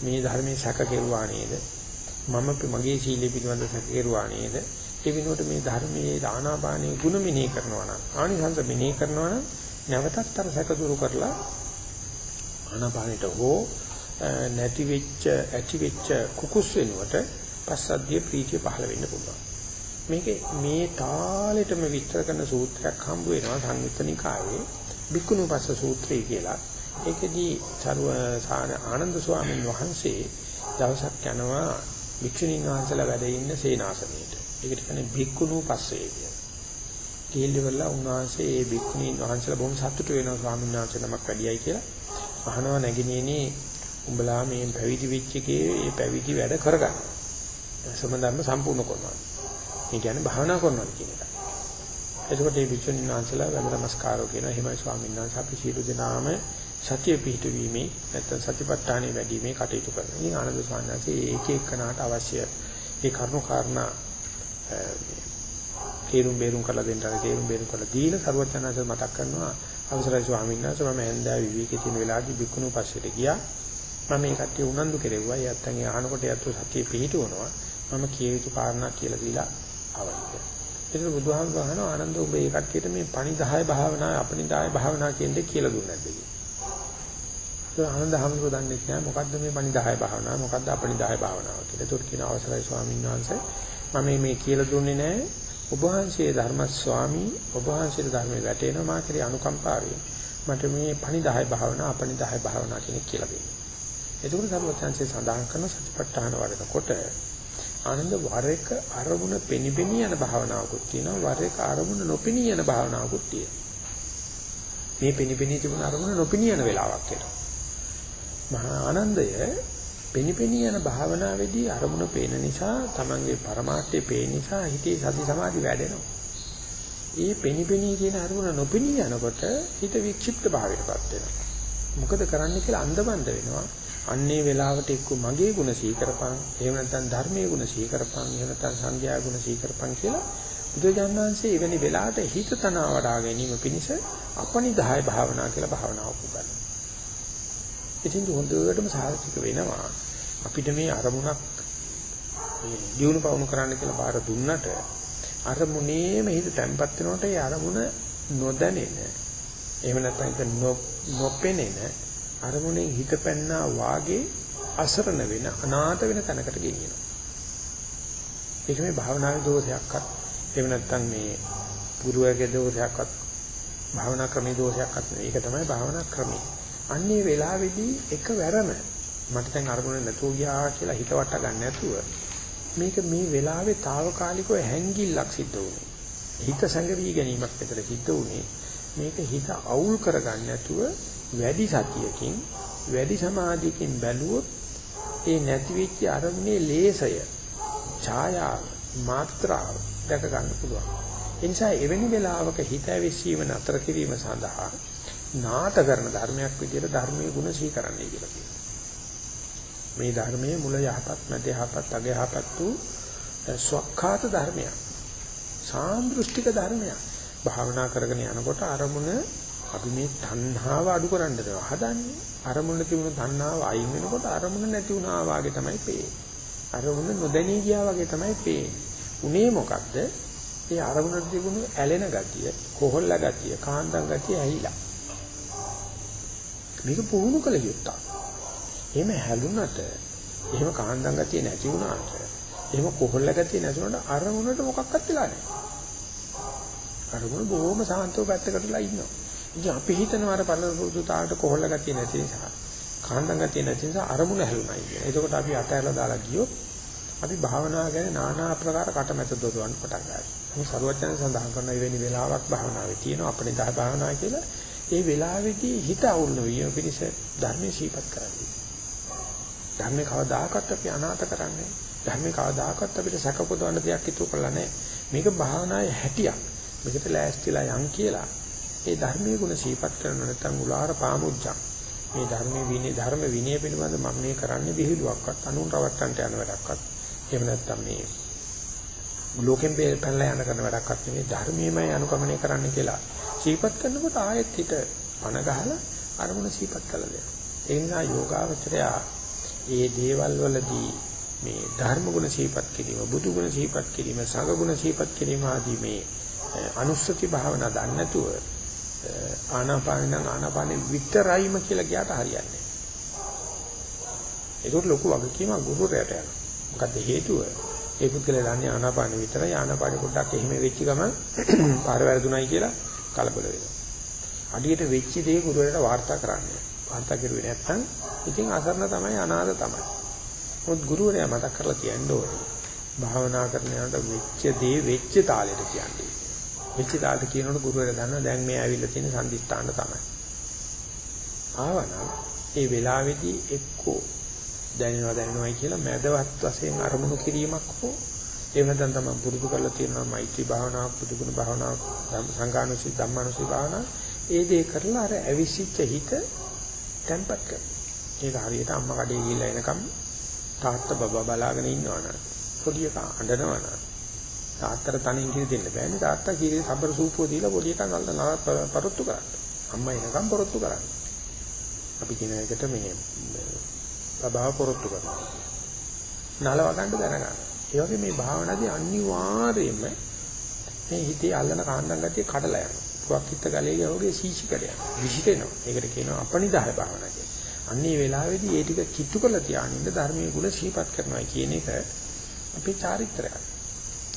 මේ ධර්මයේ සැක කෙරුවා නේද? මම මගේ සීලය පිළිබඳ සැක කෙරුවා නේද? ඒ වෙනුවට මේ ධර්මයේ දානාපානයේ ගුණ මෙනෙහි කරනවා නම් ආනිසංස මෙනෙහි කරනවා නම් නැවතත් අර සැක දුරු කරලා ආනාපානෙට හෝ නැති වෙච්ච ඇති වෙච්ච කුකුස් වෙනුවට පස්සද්ධිය ප්‍රීතිය පහළ වෙන්න පුළුවන්. මේකේ මේ තාලෙටම විස්තර කරන සූත්‍රයක් හම්බ වෙනවා සංයුත්තනිකායේ බික්කුණුපස්ස සූත්‍රය කියලා. ඒකෙදී සරුව ආනන්ද ස්වාමීන් වහන්සේ දවසක් යනවා භික්ෂුණීන් වහන්සේලා වැඩ ඉන්න සේනාසනයේට. ඒකට කියන්නේ බික්කුණුපස්සේ කියලා. කීල්ලවල උන්වහන්සේ ඒ භික්ෂුණීන් වහන්සේලා බොහොම සතුටු වෙනවා ස්වාමීන් වහන්සේ නමක් වැඩියයි කියලා. අහනවා නැගිනේනේ උඹලා මේ පැවිදි වෙච්ච එකේ මේ පැවිදි වැඩ කරගන්න. සමධර්ම සම්පූර්ණ කරනවා. මේ කියන්නේ භාවනා කරනවා කියන එක. එතකොට මේ විචුණින් වහන්සේලා වැඳ නමස්කාරෝ කියන එහෙමයි ස්වාමීන් වහන්සේ අපි සියලු දෙනාම සතිය පිහිටවීමේ නැත්නම් සතිපට්ඨානෙ වැඩිීමේ කටයුතු කරනවා. ඉතින් ආනන්ද ස්වාමීන් වහන්සේ ඒක එක්කනට අවශ්‍ය ඒ කරුණු කාරණා තේරුම් බේරුම් කරලා දෙන්න හරි තේරුම් බේරුම් කරලා දීලා සරුවචනාංශ මතක් කරනවා අවසරයි ස්වාමීන් වහන්සේ මම හැන්දෑව විවේකී තියෙන වෙලාවදී බික්කුණු පස්සෙට ගියා මම මේ කට්ටිය උනන්දු කෙරෙව්වා. ඒ අත්තන් ඒ අහනකොට යතු සතිය පිහිටවනවා. මම කිය යුතු කාරණා කියලා දීලා ආවා. ඒක බුදුහාමුදුරුවෝ අහනවා ආනන්ද ඔබ මේ කට්ටියට මේ පණිදාය භාවනා අපනිදාය භාවනා කියන දේ කියලා දුන්නේ නැද්ද කියලා. ඒක ආනන්ද හැමෝම දන්නේ නැහැ මොකද්ද මේ පණිදාය භාවනාව මොකද්ද අපනිදාය භාවනාව කියලා. ඒකට කියන අවසරයි ස්වාමීන් වහන්සේ මම මේ කියලා දුන්නේ නැහැ. ඔබ වහන්සේ ධර්ම ස්වාමී ඔබ වහන්සේ ධර්මයේ වැටෙනවා මා කෙරේ අනුකම්පාවෙන් මට මේ පණිදාය භාවනා අපනිදාය භාවනා කියන කියලා දෙන්න. එතකොට සර්වඥාන්සේ සඳහන් කරන සතිපට්ඨාන වඩනකොට ආනන්ද වර එක අරමුණ පෙනිපෙනී යන භාවනාවකුත් තියෙනවා වර එක අරමුණ නොපෙනී යන භාවනාවකුත් තියෙනවා. මේ පෙනිපෙනී තිබුණ අරමුණ නොපෙනී යන වෙලාවක් එනවා. මහා ආනන්දය පෙනිපෙනී යන භාවනාවේදී අරමුණ පේන නිසා තමන්ගේ પરමාර්ථය පේන නිසා හිතේ සති සමාධි වැඩෙනවා. ඒ පෙනිපෙනී කියන අරමුණ නොපෙනී යනකොට හිත වික්ෂිප්ත භාවයටපත් වෙනවා. මොකද කරන්නේ කියලා අන්දමන්ද වෙනවා. අන්නේ වෙලාවට එක්ක මගේ ಗುಣ සීකරපන් එහෙම නැත්නම් ධර්මයේ ಗುಣ සීකරපන් එහෙම නැත්නම් සංඝයා ಗುಣ සීකරපන් කියලා බුදුජානනාංශයේ එවැනි වෙලාවට හිත තනවා වඩා ගැනීම පිණිස අපනිදාය භාවනා කියලා භාවනාවක් උගන්වනවා. ඉතින් හොඳටම සාර්ථක වෙනවා. අපිට මේ අරමුණක් දියුණු පවුණු කරන්න කියලා බාර දුන්නට අරමුණේම හිත තැම්පත් වෙනකොට ඒ අරමුණ නොදැනෙන එහෙම නැත්නම් ඒක නොපෙනෙන අරමුණෙන් හිත පැන්නා වාගේ අසරණ වෙන අනාථ වෙන තැනකට ගෙනියනවා. ඒක මේ භාවනාවේ දෝෂයක්වත් එහෙම නැත්නම් මේ ගුරුවරගේ දෝෂයක්වත් භාවනා ක්‍රමයේ දෝෂයක්වත් නෙවෙයි. ඒක තමයි භාවනා ක්‍රමය. අන්නේ වෙලාවේදී එකවරම මට දැන් අරමුණ නැතුව ගියා කියලා හිත වට ගන්න නැතුව මේක මේ වෙලාවේ తాවකාලිකව හැංගිල්ලක් සිද්ධ වුණේ. හිත සංගවි ගැනීමක් විතර සිද්ධ වුණේ. මේක හිත අවුල් කරගන්න නැතුව වැඩි සතියකින් වැඩි සමාධියකින් බැලුවොත් ඒ නැති වෙච්ච අරමුණේ ලේසය ඡායාව මාත්‍රාව දැක ගන්න පුළුවන්. ඒ නිසා එවැනි වෙලාවක හිත ඇවිස්සීම නතර කිරීම සඳහා නාට කරන ධර්මයක් විදිහට ධර්මයේ ගුණ සීකරන්නයි කියලා කියනවා. මේ ධර්මයේ මුල යහපත් මැද යහපත් අග යහපත් වූ ස්වකහාත ධර්මයක්. සාන්දෘෂ්ටික ධර්මයක්. භාවනා කරගෙන යනකොට අරමුණ අපි මේ තණ්හාව අඩු කරන්නද හදන්නේ. අරමුණ තිබුණු තණ්හාව අයින් වෙනකොට අරමුණ නැති වුණා වගේ තමයි පේන්නේ. අරමුණ නොදැනී ගියා වගේ තමයි පේන්නේ. උනේ මොකද්ද? ඒ අරමුණට තිබුණු ඇලෙන ගතිය, කොහොල්ල ගතිය, කාන්දම් ගතිය ඇහිලා. මේක පුහුණු කළ යුත්තක්. එහෙම හැලුනට, එහෙම කාන්දම් ගතිය නැති වුණාට, එහෙම කොහොල්ල ගතිය නැති වුණාට අරමුණට මොකක්වත් වෙලා නැහැ. අරමුණ බොහොම සාන්තව පැත්තකටලා ඉන්නවා. ඉතින් අපි හිතනවා අර පළපුරුදු තාලට කොහොල්ල ගතිය නැති නිසා, කාන්දම් ගතිය නැති නිසා අරමුණ හැලුණයි කියලා. එතකොට අපි අතහැරලා දාලා ගියොත් අපි භාවනාව ගැන নানা ආකාර කටමැත දොඩවන්න පටන් ගන්නවා. මේ සරුවචන සඳහන් කරන එවැනි වෙලාවක් භාවනාවේ තියෙනවා අපේ දහ භාවනාව කියලා. ඒ වෙලාවේදී හිත අවුල් නොවිය පිණිස ධර්මයේ ශීපත් කරන්නේ. ධර්මේ කවදාකවත් අපි අනාථ කරන්නේ. ධර්මේ කවදාකවත් අපිට සැකපොදවන්න දෙයක් ඉතුරු කරලා නැහැ. මේක භාවනාවේ හැටියක්. මේකට ලෑස්තිලා යන් කියලා. ඒ ධර්මයේ ගුණ ශීපත් කරන නැත්නම් උලාර පාමුජ්ජං. මේ ධර්මයේ විනය ධර්ම විනය පිළිබඳ මම මේ කරන්නේ විහිළුවක්වත් අනුන් රවට්ටන්නට යන වැඩක්වත් එහෙම නැත්නම් මේ ලෝකෙන් බේරපැනලා යන කරන වැඩක්වත් නෙමෙයි ධර්මයේමයි අනුගමනය කරන්න කියලා සීපත් කරනකොට ආයෙත් හිත පණ ගහලා අරමුණ සීපත් කළා දෙනවා. ඒ නිසා යෝගාවචරය ඒ දේවල් වලදී මේ ධර්ම ගුණ සීපත් කිරීම, බුදු ගුණ සීපත් කිරීම, සංඝ ගුණ සීපත් කිරීම ආදී මේ අනුස්සති භාවනා දන්නේ නැතුව ආනාපාන නම් ආනාපානෙ විතරයිම කියලා ගියාට හරියන්නේ නැහැ. ඒක ලොකු වගකීමක් ගුරුවරයාට යනවා. මොකද හේතුව? ඒ පුද්ගලයා දන්නේ ආනාපානෙ විතරයි ආනාපානෙ පොඩ්ඩක් එහෙම වෙච්ච ගමන් පාර වැරදුණයි කියලා කලබල වෙනවා. අඩියට වෙච්ච දේ ගුරුවරයාට වාර්තා කරන්නේ. වාර්තා කරුවේ නැත්නම් ඉතින් අසරණ තමයි අනාථ තමයි. මොකද ගුරුවරයා මතක් කරලා කියන්න ඕනේ. භාවනා කරන යනකොට වෙච්ච දේ වෙච්ච තාලෙට කියන්නේ. වෙච්ච තාලෙට කියනකොට ගුරුවරයා දන්නවා දැන් මේ ඇවිල්ලා තියෙන සම්දිස්ථාන තමයි. ආවනම් ඒ වෙලාවේදී එක්කෝ දැනෙනවා දැනෙනවායි කියලා මැදවත් වශයෙන් අරමුණු කිරීමක් හෝ එහෙම නැත්නම් තමයි පුරුදු කරලා තියෙනවා මෛත්‍රී භාවනාවක් පුදුගුණ භාවනාවක් සංඝානුසී ධම්මානුසී භාවනාව ඒ දේ කරලා අර ඇවිසිච්ච හිත තැම්පත් කරනවා. ඒක හරියට අම්මා කඩේ ගිහිල්ලා එනකම් තාත්තා බබා බලාගෙන ඉන්නවනම් පොඩි එකා අඬනවනම් තාත්තට තනින් කිරි දෙන්න බෑනේ තාත්තා කිරි සබර සූපුව දීලා පොඩි එකා නල්ල නවත් පරොත්තු කරන්න. අම්මා එනකම් පරොත්තු කරන්න. අපි කියන එකට මේ බබාව පරොත්තු කරනවා. නලව ගන්න දැනගන්න. ඒ වගේ මේ භාවනාවේ අනිවාර්යයෙන්ම මේ හිතේ අල්ලන කාණ්ඩම් ගතිය කඩලා යනවා. පුවක් හිත ගලේ යෝගේ සීචිකඩ යනවා. විසිරෙනවා. ඒකට කියනවා අපනිදාය භාවනා කියලා. අන්නේ වෙලාවේදී ඒ ටික කිට්ටු කරලා තියානින්න ධර්මයේ ගුණ සිහිපත් කරනවා කියන එක අපේ චාරිත්‍රයක්.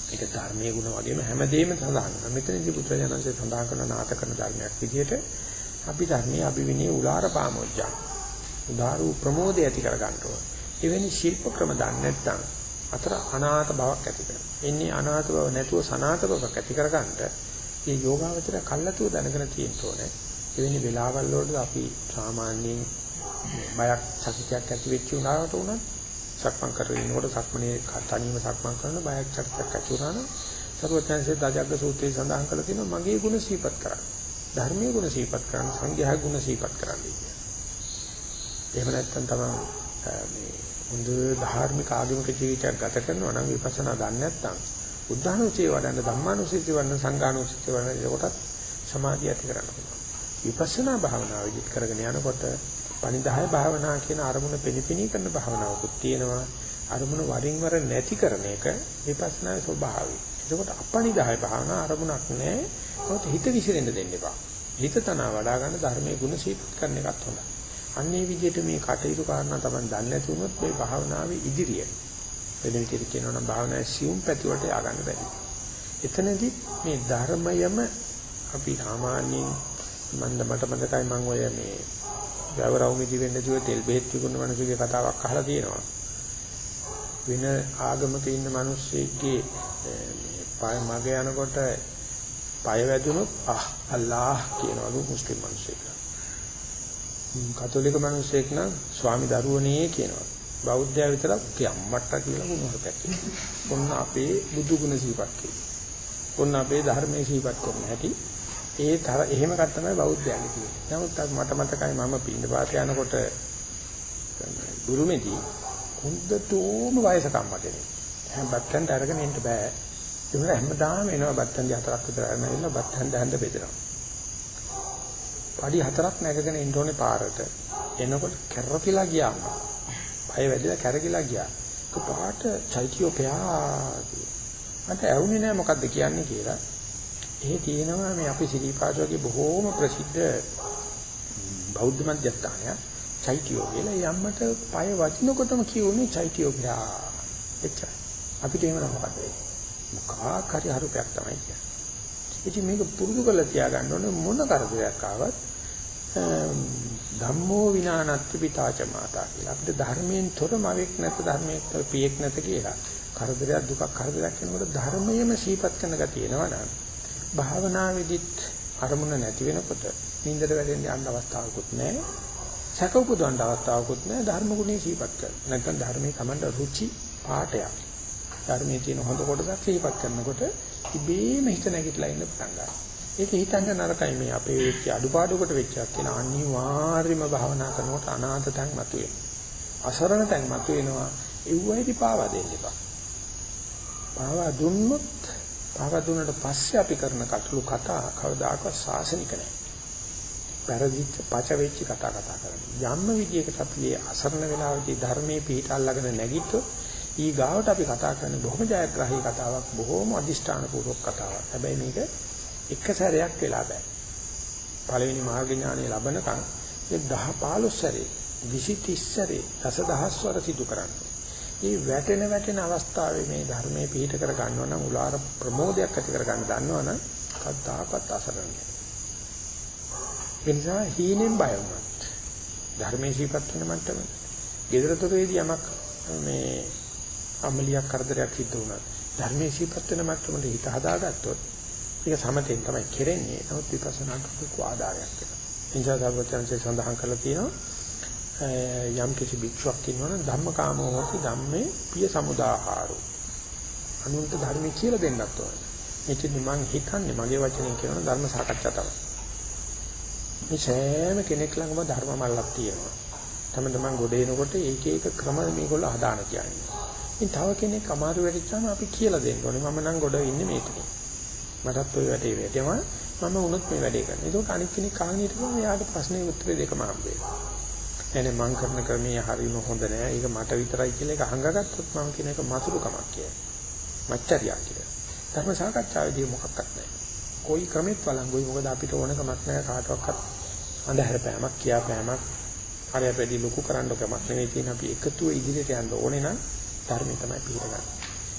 ඒක ධර්මයේ ගුණ වගේම හැමදේම සඳහන් කරනවා. මෙතනදී පුත්‍රයන්න්සේ සඳහන් කරන නාටක කරන ධර්මයක් විදිහට අපි ධර්මයේ අභිවිනය උලාර පාමොජ්ජා. උදාරු ප්‍රමෝදය ඇති කර ගන්න ඕන. එවැනි ශිල්ප ක්‍රම දන්නේ නැත්නම් අතර අනාථ බවක් ඇති කරනවා. එන්නේ අනාථ බව නැතුව සනාථ බවක් ඇති කර ගන්නට මේ යෝගාවචර කල්ලාතුව දැනගෙන තියෙන්න ඕනේ. එවැනි වෙලාවල් වලට අපි සාමාන්‍යයෙන් බයක් සතුටක් ඇති වෙච්ච උනාට උනත් සක්මන් කරගෙන ඉන්නකොට සක්මනේ තනියම සක්මන් කරන බයක් සතුටක් ඇති වුණා නම් සර්වඥාන්සේ දජග්ග සූත්‍රයේ සඳහන් කරලා තියෙනවා මගේ ගුණ සීපත් කරන්න. ධර්මයේ ගුණ සීපත් කරන්න, සංඝයා ගුණ සීපත් කරන්න එහෙම නැත්නම් තමයි මේ හොඳ ධාර්මික ආගමික ජීවිතයක් ගත කරනවා නම් විපස්සනා දන්නේ නැත්නම් උද්ධානුසී වඩන්න ධම්මානුසී වඩන්න සංඝානුසී වඩන්න ඒකටත් සමාධිය ඇති කරන්න පුළුවන්. විපස්සනා භාවනාව විදිහට කරගෙන යනකොට පණිදාය භාවනා කියන අරමුණ පිළිපිනී කරන භාවනාවකුත් තියෙනවා. අරමුණ වරින් වර නැති කරන එක විපස්සනාවේ ස්වභාවය. එතකොට අපණිදාය භාවනා අරමුණක් නැහැ. මොකද හිත විසිරෙන්න දෙන්න එපා. හිත තන වඩා ගන්න ධර්මයේ ගුණ සීපත් කරන එකත් හොඳයි. අන්නේ විදිහට මේ කටයුතු කාරණා තමයි දන්නේ නැති වුණොත් මේ භාවනාවේ ඉදිරිය වෙන විදිහට කියනවා නම් භාවනාවේ සියුම් පැති වලට ය아가න්න බැහැ. එතනදී මේ ධර්මයම අපි සාමාන්‍යයෙන් මන්ද මට මතකයි මම ඔය මේ වැවරවුමිදි වෙන්න දුව තෙල් බෙහෙත් විකුණන මිනිස්සුගේ කතාවක් අහලා තියෙනවා. වෙන ආගමක ඉන්න මිනිස්සෙක්ගේ පය මග යනකොට පය වැදුනොත් අහ් අල්ලාහ් කියනවලු මුස්ලිම් මිනිස්සෙක්. කතෝලික මිනිස්සෙක් නම් ස්වාමි දරුවනේ කියනවා. බෞද්ධයා විතරක් කියම්මට්ට කියලා මොනවද ඔන්න අපේ බුදු ගුණ සිහිපත් කිව්වා. ඔන්න අපේ ධර්මයේ සිහිපත් කරන හැටි ඒ තර එහෙම එකක් තමයි බෞද්ධයන්ගේ කියන්නේ. නමුත් මට මතකයි මම පින්න පාත යනකොට ගුරුමෙදී හොඳටම වයසකම් වගේ. හැම බත්තන්ට අරගෙන ඉන්න බෑ. ඒ වුණා හැමදාම එනවා බත්තන්දි හතරක් විතර අරගෙන ඉන්න බත්තන් දහන්න බෙදනවා. පඩි හතරක් නැගගෙන ඉන්න ඕනේ පාරට. එනකොට කැරකිලා ගියා. පය වැදිලා කැරකිලා ගියා. ඒක පාට චෛත්‍යෝ පයා. මට ඇහුනේ නෑ මොකද්ද කියන්නේ කියලා. එහෙ තියෙනවා මේ අපි සිරිපාද වගේ බොහෝම ප්‍රසිද්ධ බෞද්ධ මධ්‍යස්ථානය චෛත්‍යෝ කියලා යම්මට පය වදිනකොටම කියුනේ චෛත්‍යෝ කියලා. එච්චරයි. අපිට එහෙම මොකක්ද මොකක් හරි හරුපයක් තමයි කියන්නේ. ඉතින් මේක පුරුදු කරලා තියාගන්න ඕනේ මොන කරදරයක් ආවත් ධම්මෝ විනානත්ති පිතාච මාතා කියලා. අපිට ධර්මයෙන් තොර මවෙක් නැත ධර්මයෙන් තොර පියෙක් නැත කියලා. කරදරයක් දුකක් කරදරයක් වෙනකොට ධර්මයේම සීපත් කරන ගතිය එනවා නේද? භාවනාවේදීත් අරමුණ නැති වෙනකොට නින්දට වැටෙන්න යන්න අවස්ථාවකුත් නැහැ. සැක උපදවන්න අවස්ථාවකුත් නැහැ. ධර්ම ගුණේ සීපත් කරන. නැත්නම් ධර්මයේ Tamanda රුචි පාටයක්. ධර්මයේ තියෙන හොඳ කොටසක් සීපත් කරනකොට ඉබේම හිත නැගිටලා ඉන්න පටන් ගන්නවා. ඒක හිතන්න නරකයි මේ අපේ වෙච්ච අඩුපාඩුකට වෙච්චක් කියලා අනිවාර්යයෙන්ම භාවනා කරනකොට අනාථ තැන් මතුවේ. අසරණ තැන් මතුවෙනවා. ඒවයිදි පාවා දෙන්න එපා. පාවා දුන්නොත් පාවා දුන්නට පස්සේ අපි කරන කටළු කතා කවදාකවත් සාසනික නැහැ. පෙරදිච්ච පච වෙච්ච කතා කතා කරන්නේ. යම්ම විදියකට අපි මේ අසරණ වෙලාවේදී ධර්මයේ පිට අල්ලගෙන නැගිට්ටොත් ඊ ගාවට අපි කතා කරන්නේ බොහොම ජයග්‍රාහී කතාවක් බොහොම අදිෂ්ඨාන පූර්වක කතාවක්. හැබැයි මේක එක සැරයක් වෙලා බෑ. පළවෙනි මාර්ග ඥානය ලබනකම් ඒ 10 15 සැරේ 20 30 සැරේ දසදහස්වර සිදු කරන්නේ. මේ වැටෙන වැටෙන අවස්ථාවේ මේ ධර්මයේ පිහිට කර ගන්නවා නම් උලාර ප්‍රමෝදයක් ඇති කර ගන්න දන්නවා නම් කද්දාකත් අසරණයි. ඒ නිසා හීනෙන් බය වුණත් ධර්මයේ සිපත් වෙන මට්ටම. gedaraturedi යමක් මේ අමලියක් කරදරයක් සිද්ධ වුණා. ධර්මයේ සිපත් වෙන මට්ටමට හිත හදාගත්තොත් ඒක සමතෙන් තමයි කෙරෙන්නේ. නමුත් විපස්සනාට දුක ආධාරයක් වෙනවා. එනිසා සර්වචන්සේ සඳහන් කළා තියෙනවා යම් කිසි භික්ෂුවක් ඉන්නවනම් ධම්මකාමෝ හොති ධම්මේ පිය සමුදාහාරෝ. අනුන්ට ධර්මයේ කියලා දෙන්නත් ඕනේ. මෙච්චර මම හිතන්නේ මගේ වචනෙන් කියනවා ධර්ම සාකච්ඡා තමයි. මේ සෑම කෙනෙක් ළඟම ධර්ම මල්ලක් තියෙනවා. තම තමන් ගොඩ එනකොට ඒක ඒක ක්‍රම මේගොල්ලෝ හදාන කියන්නේ. ඉතින් තව කෙනෙක් අමාරු වෙච්චාම අපි කියලා දෙන්න ඕනේ මම නම් ගොඩ ඉන්නේ මේකනේ. මටත් ওই වැඩේ වැටෙම මම වුණොත් මේ වැඩේ කරනවා. ඒකට අනිත් කෙනෙක් අහගෙන හිටපුවම එයාට ප්‍රශ්නේ උත්තරේ දෙකම හම්බ වෙනවා. එනේ මං කරන ක්‍රමයේ හරියම හොඳ නෑ. ඒක මට විතරයි කියලා එක අහංගගත්තොත් මම කියන එක මතුරුකමක් කියලා. මච්චරියක් කියලා. ධර්ම සාකච්ඡාවේදී මොකක්වත් නෑ. કોઈ ක්‍රමෙත් වළංගුයි මොකද අපිට ඕනකමක් නෑ කාටවත් අඳුර පෑමක් කියා පෑමක් හරිය වැඩි ලොකු කරන්න කමක් නෙවෙයි තියෙන අපි එකතුව ඉදිරියට යන්න ඕනේ නම් ධර්මය තමයි පිළිගන්න.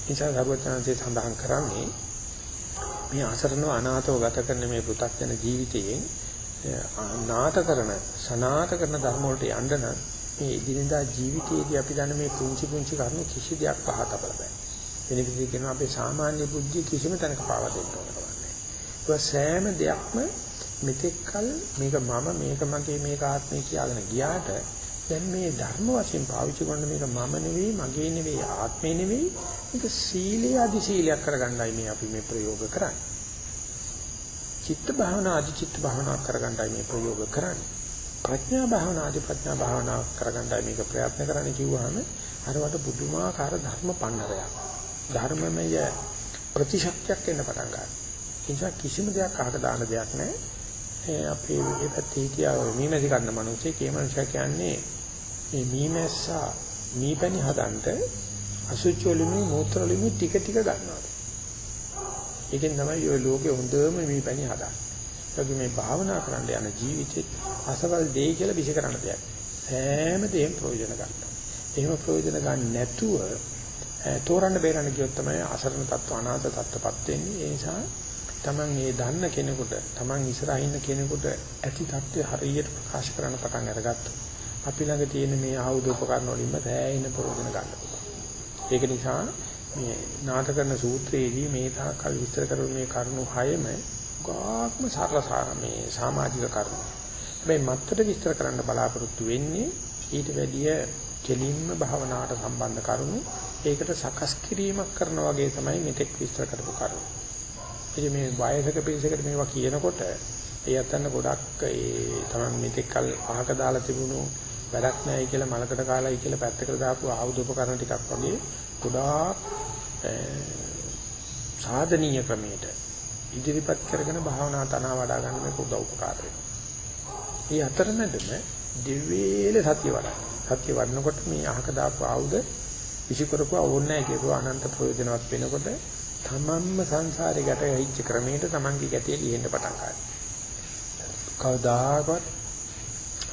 නිසා ධර්මචාන්සේ සඳහන් කරන්නේ මේ අසරණව අනාථව ගත කරන මේ පෘථග්ජන ජීවිතයෙන් Uh, නාත කරන සනාත කරන ධර්ම වලට යන්න නම් මේ ඉදිරියදා ජීවිතයේදී අපි දන්න මේ පුංචි පුංචි කරුණු කිසි දෙයක් පහත බලබෑ. වෙන විදිහට කියනවා අපේ සාමාන්‍ය බුද්ධිය කිසිම තැනක පාවා දෙන්න ඕන කරන්නේ. ඒක සෑම දෙයක්ම මෙතෙක්කල් මේක මම මේක මගේ මේක ආත්මය කියලාගෙන ගියාට දැන් මේ ධර්ම වශයෙන් පාවිච්චි කරන මේක මම නෙවෙයි මගේ නෙවෙයි ආත්මේ නෙවෙයි මේක සීලය අධි සීලයක් කරගන්නයි මේ අපි මේ ප්‍රයෝග කරන්නේ චිත්ත භාවනා අධි චිත්ත භාවනා කරගන්නයි මේ ප්‍රයෝග කරන්නේ ප්‍රඥා භාවනාදී ප්‍රඥා භාවනා කරගන්නයි මේක ප්‍රයත්න කරන්න කිව්වහම අරවට පුදුමාකාර ධර්ම පන්නරයක්. ධර්මමය ප්‍රතිශක්තියක් එන්න පටන් ගන්නවා. ඒ නිසා කිසිම දෙයක් අහක දාන දෙයක් නැහැ. ඒ අපේ මේ පැත්තේ හිටියා මීමැසි ගන්න මිනිස්සේ කේමංශ කියන්නේ මේ මීමැස්සා මීපැණි හදන්න අසුචි වලින් මූත්‍ර වලින් ටික ටික ගන්නවා. ඒකෙන් තමයි ඔය ලෝකේ හොඳම මීපැණි හදන්නේ. ඒක මේ භාවනා කරන්න යන ජීවිතේ අසවල් දෙයි කියලා විශ් කරන්න දෙයක්. සෑම දෙයක්ම ප්‍රයෝජන ගන්නවා. එහෙම ප්‍රයෝජන ගන්න නැතුව තෝරන්න බේරන්න කියොත් තමයි අසරණ තත්ත්ව අනාථ තත්ත්වපත් වෙන්නේ. ඒ නිසා Taman මේ දන්න කෙනෙකුට, Taman ඉස්සරහින් ඉන්න කෙනෙකුට ඇති தත්ත්වය හරියට ප්‍රකාශ කරන්න පටන් අරගත්තොත් අපි ළඟ තියෙන මේ ආයුධ උපකරණ වලින්ම සෑහෙන ප්‍රයෝජන ගන්න පුළුවන්. ඒක නිසා මේ නාටකරන සූත්‍රයේදී මේ තාකල් විස්තර කරන මේ කරුණු හයම ගාක්ම සරල මේ සමාජික කරුණු. හැබැයි මත්තර විස්තර කරන්න බලාපොරොත්තු වෙන්නේ ඊට වැඩිය කෙලින්ම භාවනාවට සම්බන්ධ කරුණු ඒකට සකස් කිරීමක් කරන වගේ තමයි මෙතෙක් විස්තර කරපු කරුණු. ඉතින් මේ වයසක පිරිසකට මේවා කියනකොට ඒ අතන ගොඩක් ඒ තමයි මෙතෙක් කල් අහක දාලා තිබුණු වැඩක් නැහැ කියලා මලකට කාලායි කියලා පැත්තකට දාපු ආයුධ උපකරණ ටිකක් වගේ ගොඩාක් සාධනීය ක්‍රමයට ඉදිරිපත් කරගෙන භාවනා තනවා වඩා ගන්න මේක උදව් උපකාර වෙනවා. මේ අතරමැදම දිව්‍යේල සතිය වඩා. සතිය වඩනකොට මේ අහක දාපු ආයුධ විසිකරපුව ඕනේ නැහැ කියපුවා අනන්ත ප්‍රයෝජනවත් වෙනකොට තමන්ම සංසාරේ ගැට ගැහිච්ච ක්‍රමයට තමන්ගේ ගැටේ ලියෙන්න පටන් ගන්නවා. කවදාකවත්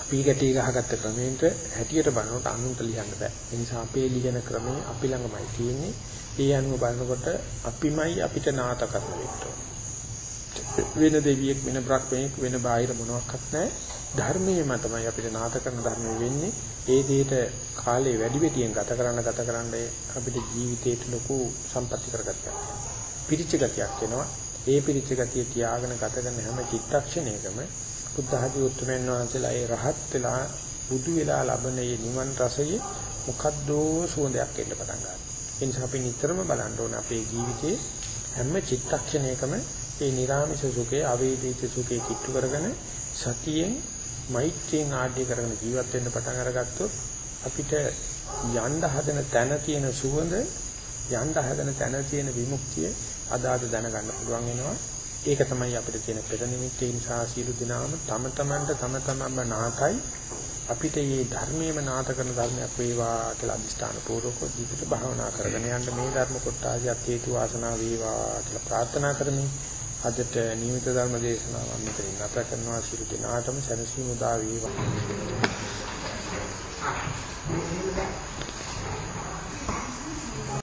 අපි ගැටේ ගහගත්ත ක්‍රමයට හැටියට බලනකොට අනුන්ට ලියන්න බෑ. ඒ නිසා අපේ ලියන ක්‍රමය අපි ළඟමයි තියෙන්නේ. ඒ අනුව බලනකොට අපිමයි අපිට නාත කරන වෙන්න වෙන දෙවියෙක් වෙන බ්‍රහ්මයෙක් වෙන බාහිර මොනවත් නැහැ. ධර්මයේම තමයි අපිට නාත කරන ධර්ම වෙන්නේ. ඒ දෙයට කාලේ වැඩි වෙටියෙන් ගත කරන්න ගත කරන්න අපිට ජීවිතේට ලොකු සම්පත්‍ති කරගත්තා. පිරිච්ච ගතියක් එනවා. ඒ පිරිච්ච ගතිය තියාගෙන ගත කරන හැම චිත්තක්ෂණයකම බුද්ධ ආදී උත්තරයන් වහන්සේලා ඒ රහත් වෙලා බුදු වෙලා ලබන මේ නිවන් රසයේ මොකද්දෝ සුවඳයක් එන්න පටන් ගන්නවා. ඒ නිසා අපි නිතරම බලන්න ඕනේ අපේ ජීවිතේ හැම චිත්තක්ෂණයකම ඒ නිර්ාමිෂ සුඛේ අවේදිත සුඛේ කිට්ටු කරගෙන සතියෙන් මෛත්‍රියෙන් ආඩ්‍ය කරගෙන ජීවත් වෙන්න පටන් අරගත්තොත් අපිට යන්න හදන තැන තියෙන සුවඳ යන්න හදන තැන තියෙන විමුක්තිය අදාද දැනගන්න පුළුවන් වෙනවා. ඒක තමයි අපිට තියෙන පෙර නිමිත්ත නිසා සීළු දිනාම තම තමන්ට තම තමන්ම නාතයි අපිට මේ ධර්මයේම නාත කරන ධර්මයක් වේවා කියලා අදිස්ථාන පූර්වකව ජීවිත භාවනා කරගෙන යන්න මේ ධර්ම කොටාසියත් හේතු වාසනා වේවා කියලා ප්‍රාර්ථනා කරමි. අදට නියමිත ධර්ම දේශනාව මම මෙතනින් නැත කරනවා සීළු දිනාටම සැනසීම උදා වේවා.